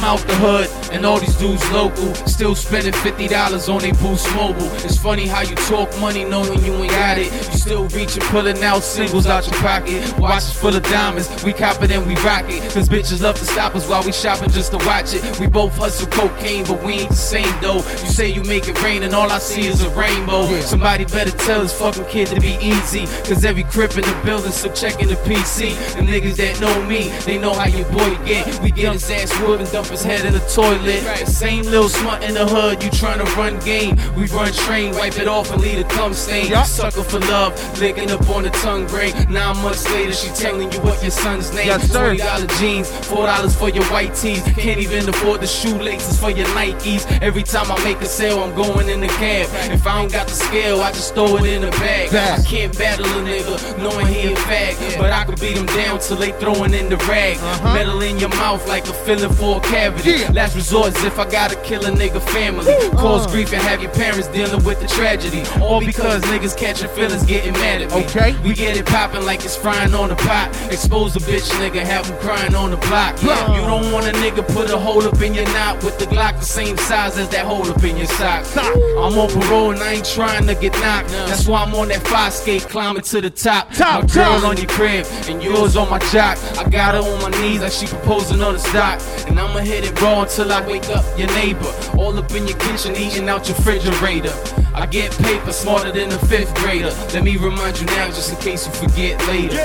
I'm out the hood, and all these dudes local. Still spending $50 on a Boost Mobile. It's funny how you talk money knowing you ain't got it. You still reaching, pulling out singles out your pocket. Watches full of diamonds, we cop it and we rock it. Cause bitches love to stop us while we shopping just to watch it. We both hustle cocaine, but we ain't the same though. You say you make it rain, and all I see is a rainbow. Somebody better tell this fucking kid to be easy. Cause every crib in the building, so checking the PC. The niggas that know me, they know how your boy get. We get his ass whooped and dump his head in the toilet. Same little smut in the hood, you trying to run game. We run train, wipe it off and leave a cum stain. Sucker for love, licking up on the tongue brain. Nine months later, she telling you what your son's name. Yes, sir. Twenty dollar jeans, four dollars for your white tees. Can't even afford the shoelaces for your Nikes. Every time I make a sale, I'm going in the cab. If I don't got the scale, I just throw it in the bag. I can't battle a nigga, knowing he a fag. But I could beat him down till they throwing in the rag. Uh-huh. Metal in your mouth like a filling for a cavity. Last resort is if I gotta kill a nigga family. Cause uh. grief and have your parents dealing with the tragedy. All because niggas catching feelings getting mad at me. Okay. We get it popping like it's frying on the pot. Expose a bitch nigga, have him crying on the block. Yeah. You don't want a nigga put a hole up in your knot with the Glock the same size as that hole up in your sock. I'm on parole and I ain't trying to get knocked. That's why I'm on that fire skate climbing to the top. Top, my girl top. on your crib and yours on my jock. I got her on my knees like she proposing on the stock. And I'ma hit it raw until I wake up your neighbor. All up in your kitchen eating out your refrigerator. I get paper smarter than a fifth grader. Let me remind you now just in case you forget later.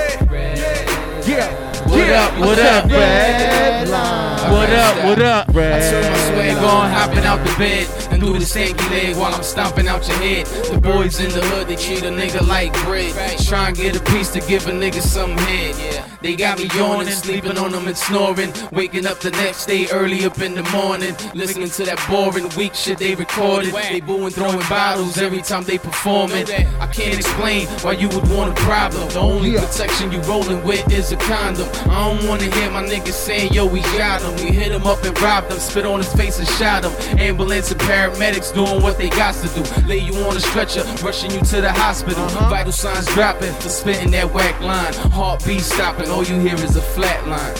Yeah. What up? What up? Red line. What up? What up? Red I turn my swag on, hopping out the bed, and do the stanky leg while I'm stomping out your head. The boys in the hood, they treat a nigga like bread. Try and get a piece to give a nigga some head. They got me yawning, sleeping on them and snoring. Waking up the next day early up in the morning, listening to that boring weak shit they recorded. They booing, throwing bottles every time they performing. I can't explain why you would want a problem. The only protection you rolling with is a condom. I don't wanna hear my niggas saying, yo, we got him. We hit him up and robbed him, spit on his face and shot him. Ambulance and paramedics doing what they got to do. Lay you on a stretcher, rushing you to the hospital. Uh-huh. Vital signs dropping for spitting that whack line. Heartbeat stopping, all you hear is a flat line.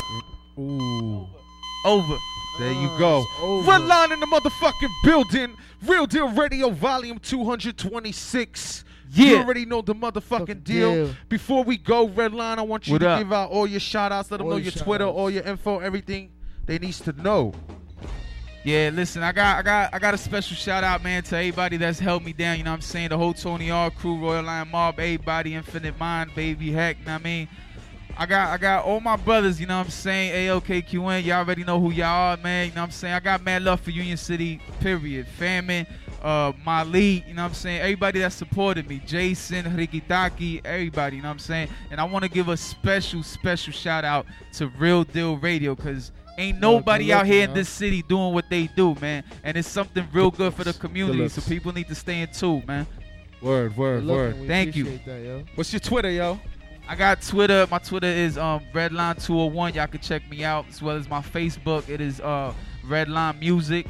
Ooh. Over. There you go. Red line in the motherfucking building. Real Deal Radio Volume 226. Yeah. You already know the motherfucking deal. deal. Before we go, Redline, I want you What to up? give out all your shout outs. Let them All know your your Twitter, shout-outs. all your info, everything they needs to know. Yeah, listen, I got I got I got a special shout out, man, to everybody that's held me down, you know what I'm saying? The whole Tony R crew, Royal Lion Mob, everybody, Infinite Mind, baby heck, you know what I mean? I got I got all my brothers, you know what I'm saying? AOKQN, y'all already know who y'all are, man. You know what I'm saying? I got mad love for Union City, period. Famine, uh, my lead, you know what I'm saying? Everybody that supported me, Jason, Rikitaki, everybody, you know what I'm saying? And I want to give a special, special shout out to Real Deal Radio, because ain't nobody good out here in this city doing what they do, man. And it's something real good for the community, so people need to stay in tune, man. Word, word, word. Thank you. That, yo. What's your Twitter, yo? I got Twitter. My Twitter is um Redline201. Y'all can check me out as well as my Facebook. It is uh Redline Music.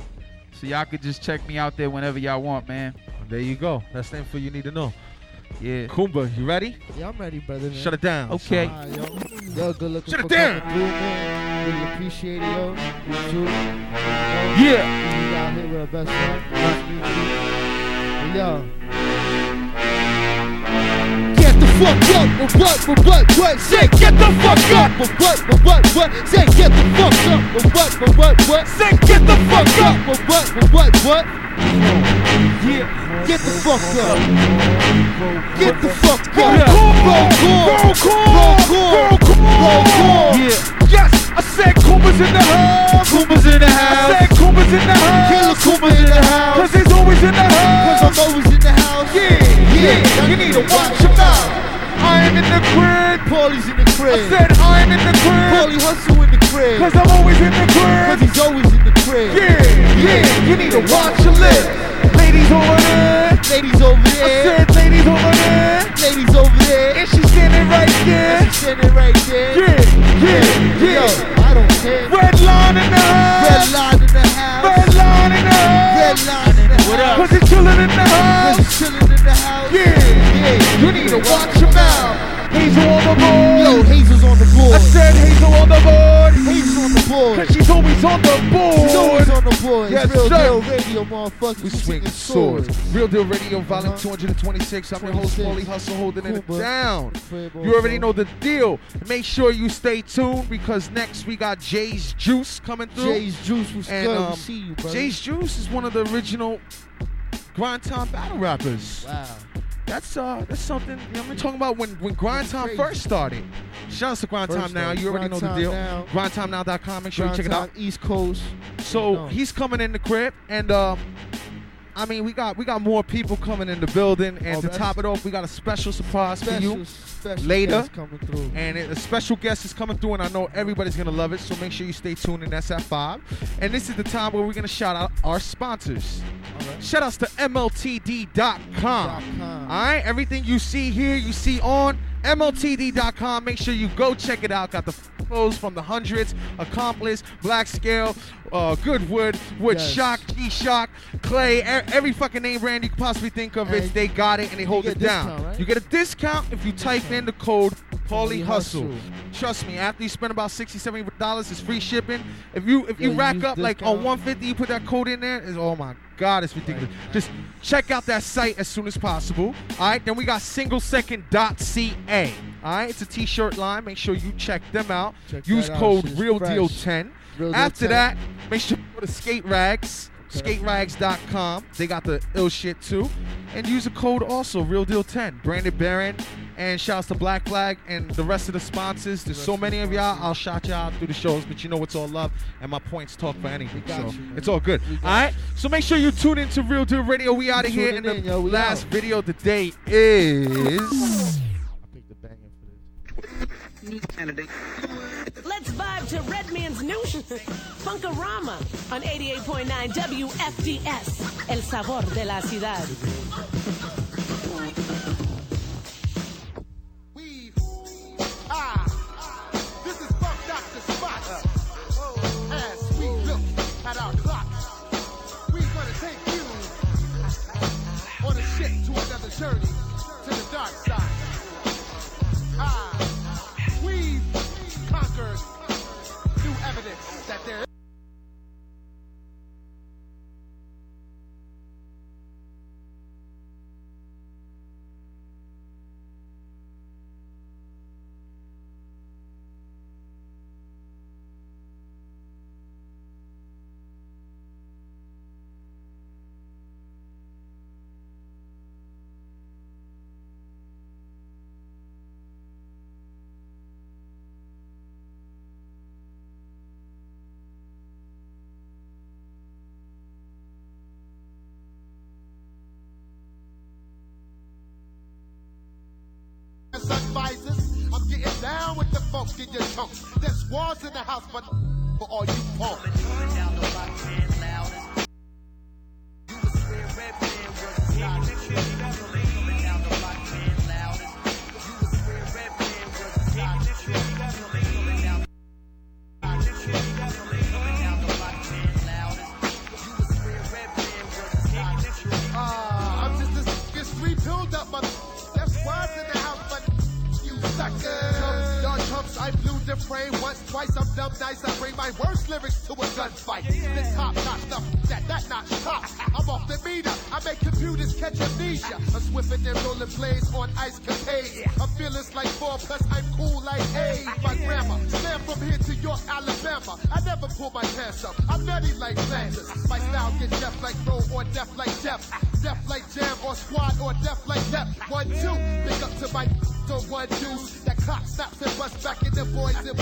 So y'all could just check me out there whenever y'all want, man. There you go. That's the info you need to know. Yeah. Kumba, you ready? Yeah, I'm ready, brother. Man. Shut it down. Okay. All right, yo. Yo, good looking Shut it down. coming through, man. Really appreciate it, yo. You too. Yeah. We out here with our best friend. Nice to meet you. Yo. Fuck up, but what, but what, what? Say, get the fuck up, but what, but what, what? Say, get the fuck up, but what, but what, what? Say, get the fuck up, but what, but what, what? Yeah, get the fuck up. Get the fuck up. Roll call. Roll call. Roll call. roll call. Yeah. Yes, I said Kumba's in the house. Kumba's in the house. I said Kumba's in the house. Killer Kumba in the house. Cause he's always in the Cause. I'm always in the house. Yeah, yeah. You need to watch him out. I am in the crib. Paulie's in the crib. I said I am in the crib. Paulie Hustle in the crib. Cause I'm always in the Cause he's always in the crib. Yeah, yeah. You need to watch your lip. Ladies over there. Ladies over there. I said ladies over there. Ladies over there. And she's standing right there. And She's standing right there. Yeah, yeah, yeah. Yo. I don't care. Red line in the Red house. line in the house. Red line in the Red house. line in the What house. up? Cause he's chilling in the Cause house. he's chilling in the house. Yeah. You need to watch him out. Hazel on the board. Yo, Hazel's on the board. I said Hazel on the board. Hazel's on the board. Cause she's always on the board. She's always on the board. Yes, real sir. deal radio, motherfuckers. We swing swords. swords. Real Deal Radio, Volume Uh-huh. 226. I'm your host, 26. Paulie Hustle, holding it Kumba. down. You already know the deal. Make sure you stay tuned because next we got Jay's Juice coming through. Jay's Juice was and good. um, see you, brother. Jay's Juice is one of the original grind time battle rappers. Wow. That's uh, that's something. You know, I'm talking about when when grind time first started. Shout out to Grind First Time Now. You already know the Grind deal. Time Now. GrindTimeNow.com. Make sure you Grind check it out. East Coast. So No. he's coming in the crib, and um, I mean, we got we got more people coming in the building, and Oh, to top it off, we got a special surprise for you Special, special later. coming through. And it, a special guest is coming through, and I know everybody's gonna love it. So make sure you stay tuned, and that's at five. And this is the time where we're gonna shout out our sponsors. Shout outs to MLTD.com. All right, everything you see here, you see on MLTD.com. Make sure you go check it out. Got the clothes from the hundreds, Accomplice, Black Scale, uh, Goodwood, Wood Yes. Shock, G Shock, Clay, e- every fucking name brand you could possibly think of. It, they got it and they hold it down. discount, right? You get a discount if you type in the code Paulie Hustle. Hustle. Trust me, after you spend about 60 70 dollars, it's free shipping. If you if you Yeah, you rack up like on 150, you put that code in there. Is oh my god, it's ridiculous. Just check out that site as soon as possible. All right, then we got singlesecond.ca. All right, it's a t-shirt line. Make sure you check them out. Check Use out. code Shit's Real Deal fresh. 10. Real Deal After 10. that, make sure you go to Skate Rags. SkateRags.com. They got the ill shit too. And use a code also, Real Deal 10. Brandon Barron. And shouts to Black Flag and the rest of the sponsors. There's so many of y'all. I'll shout y'all out through the shows, but you know it's all love. And my points talk for anything. So you, it's all good. All right. All? So make sure you tune into Real Deal Radio. We out of here. Tune And in, the yo, we last out. video today is. Let's vibe to Redman's new Funkorama on 88.9 WFDS, El Sabor de la Ciudad. Chunks. There's walls in the house, but for all you punks. Twice. I'm dumb nice. I bring my worst lyrics to a gunfight. The top notch stuff, that that notch top. I'm off the meter. I make computers catch amnesia. I'm swiffing and rolling plays on ice capades. I'm fearless like four, plus I'm cool like eight. My grandma, slam from here to York, Alabama. I never pull my pants up. I'm nutty like Flanders. My style get deaf like Bro or deaf like Deaf. Deaf like Jam or Squad or deaf like Deaf. One, two, big up to my to one deuce cock snaps and busts back in the boys and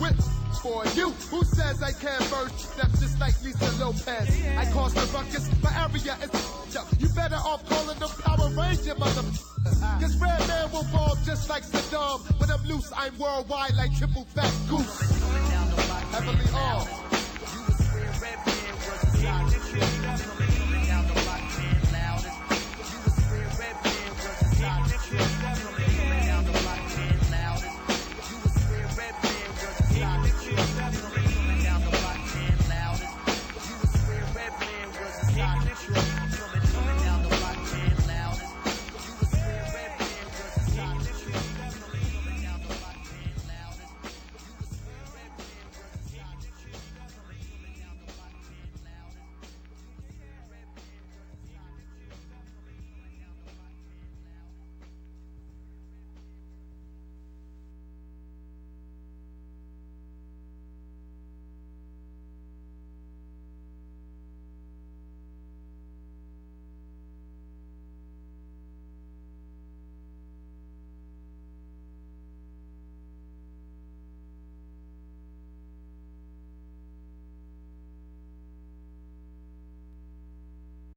whip for you. Who says I can't burst? Steps just like Lisa Lopes. I cause the ruckus, my area is up. You better off calling the Power Ranger mother. Cause Redman will fall just like Saddam. When I'm loose, I'm worldwide like triple fat goose. Heavenly off. You was Redman was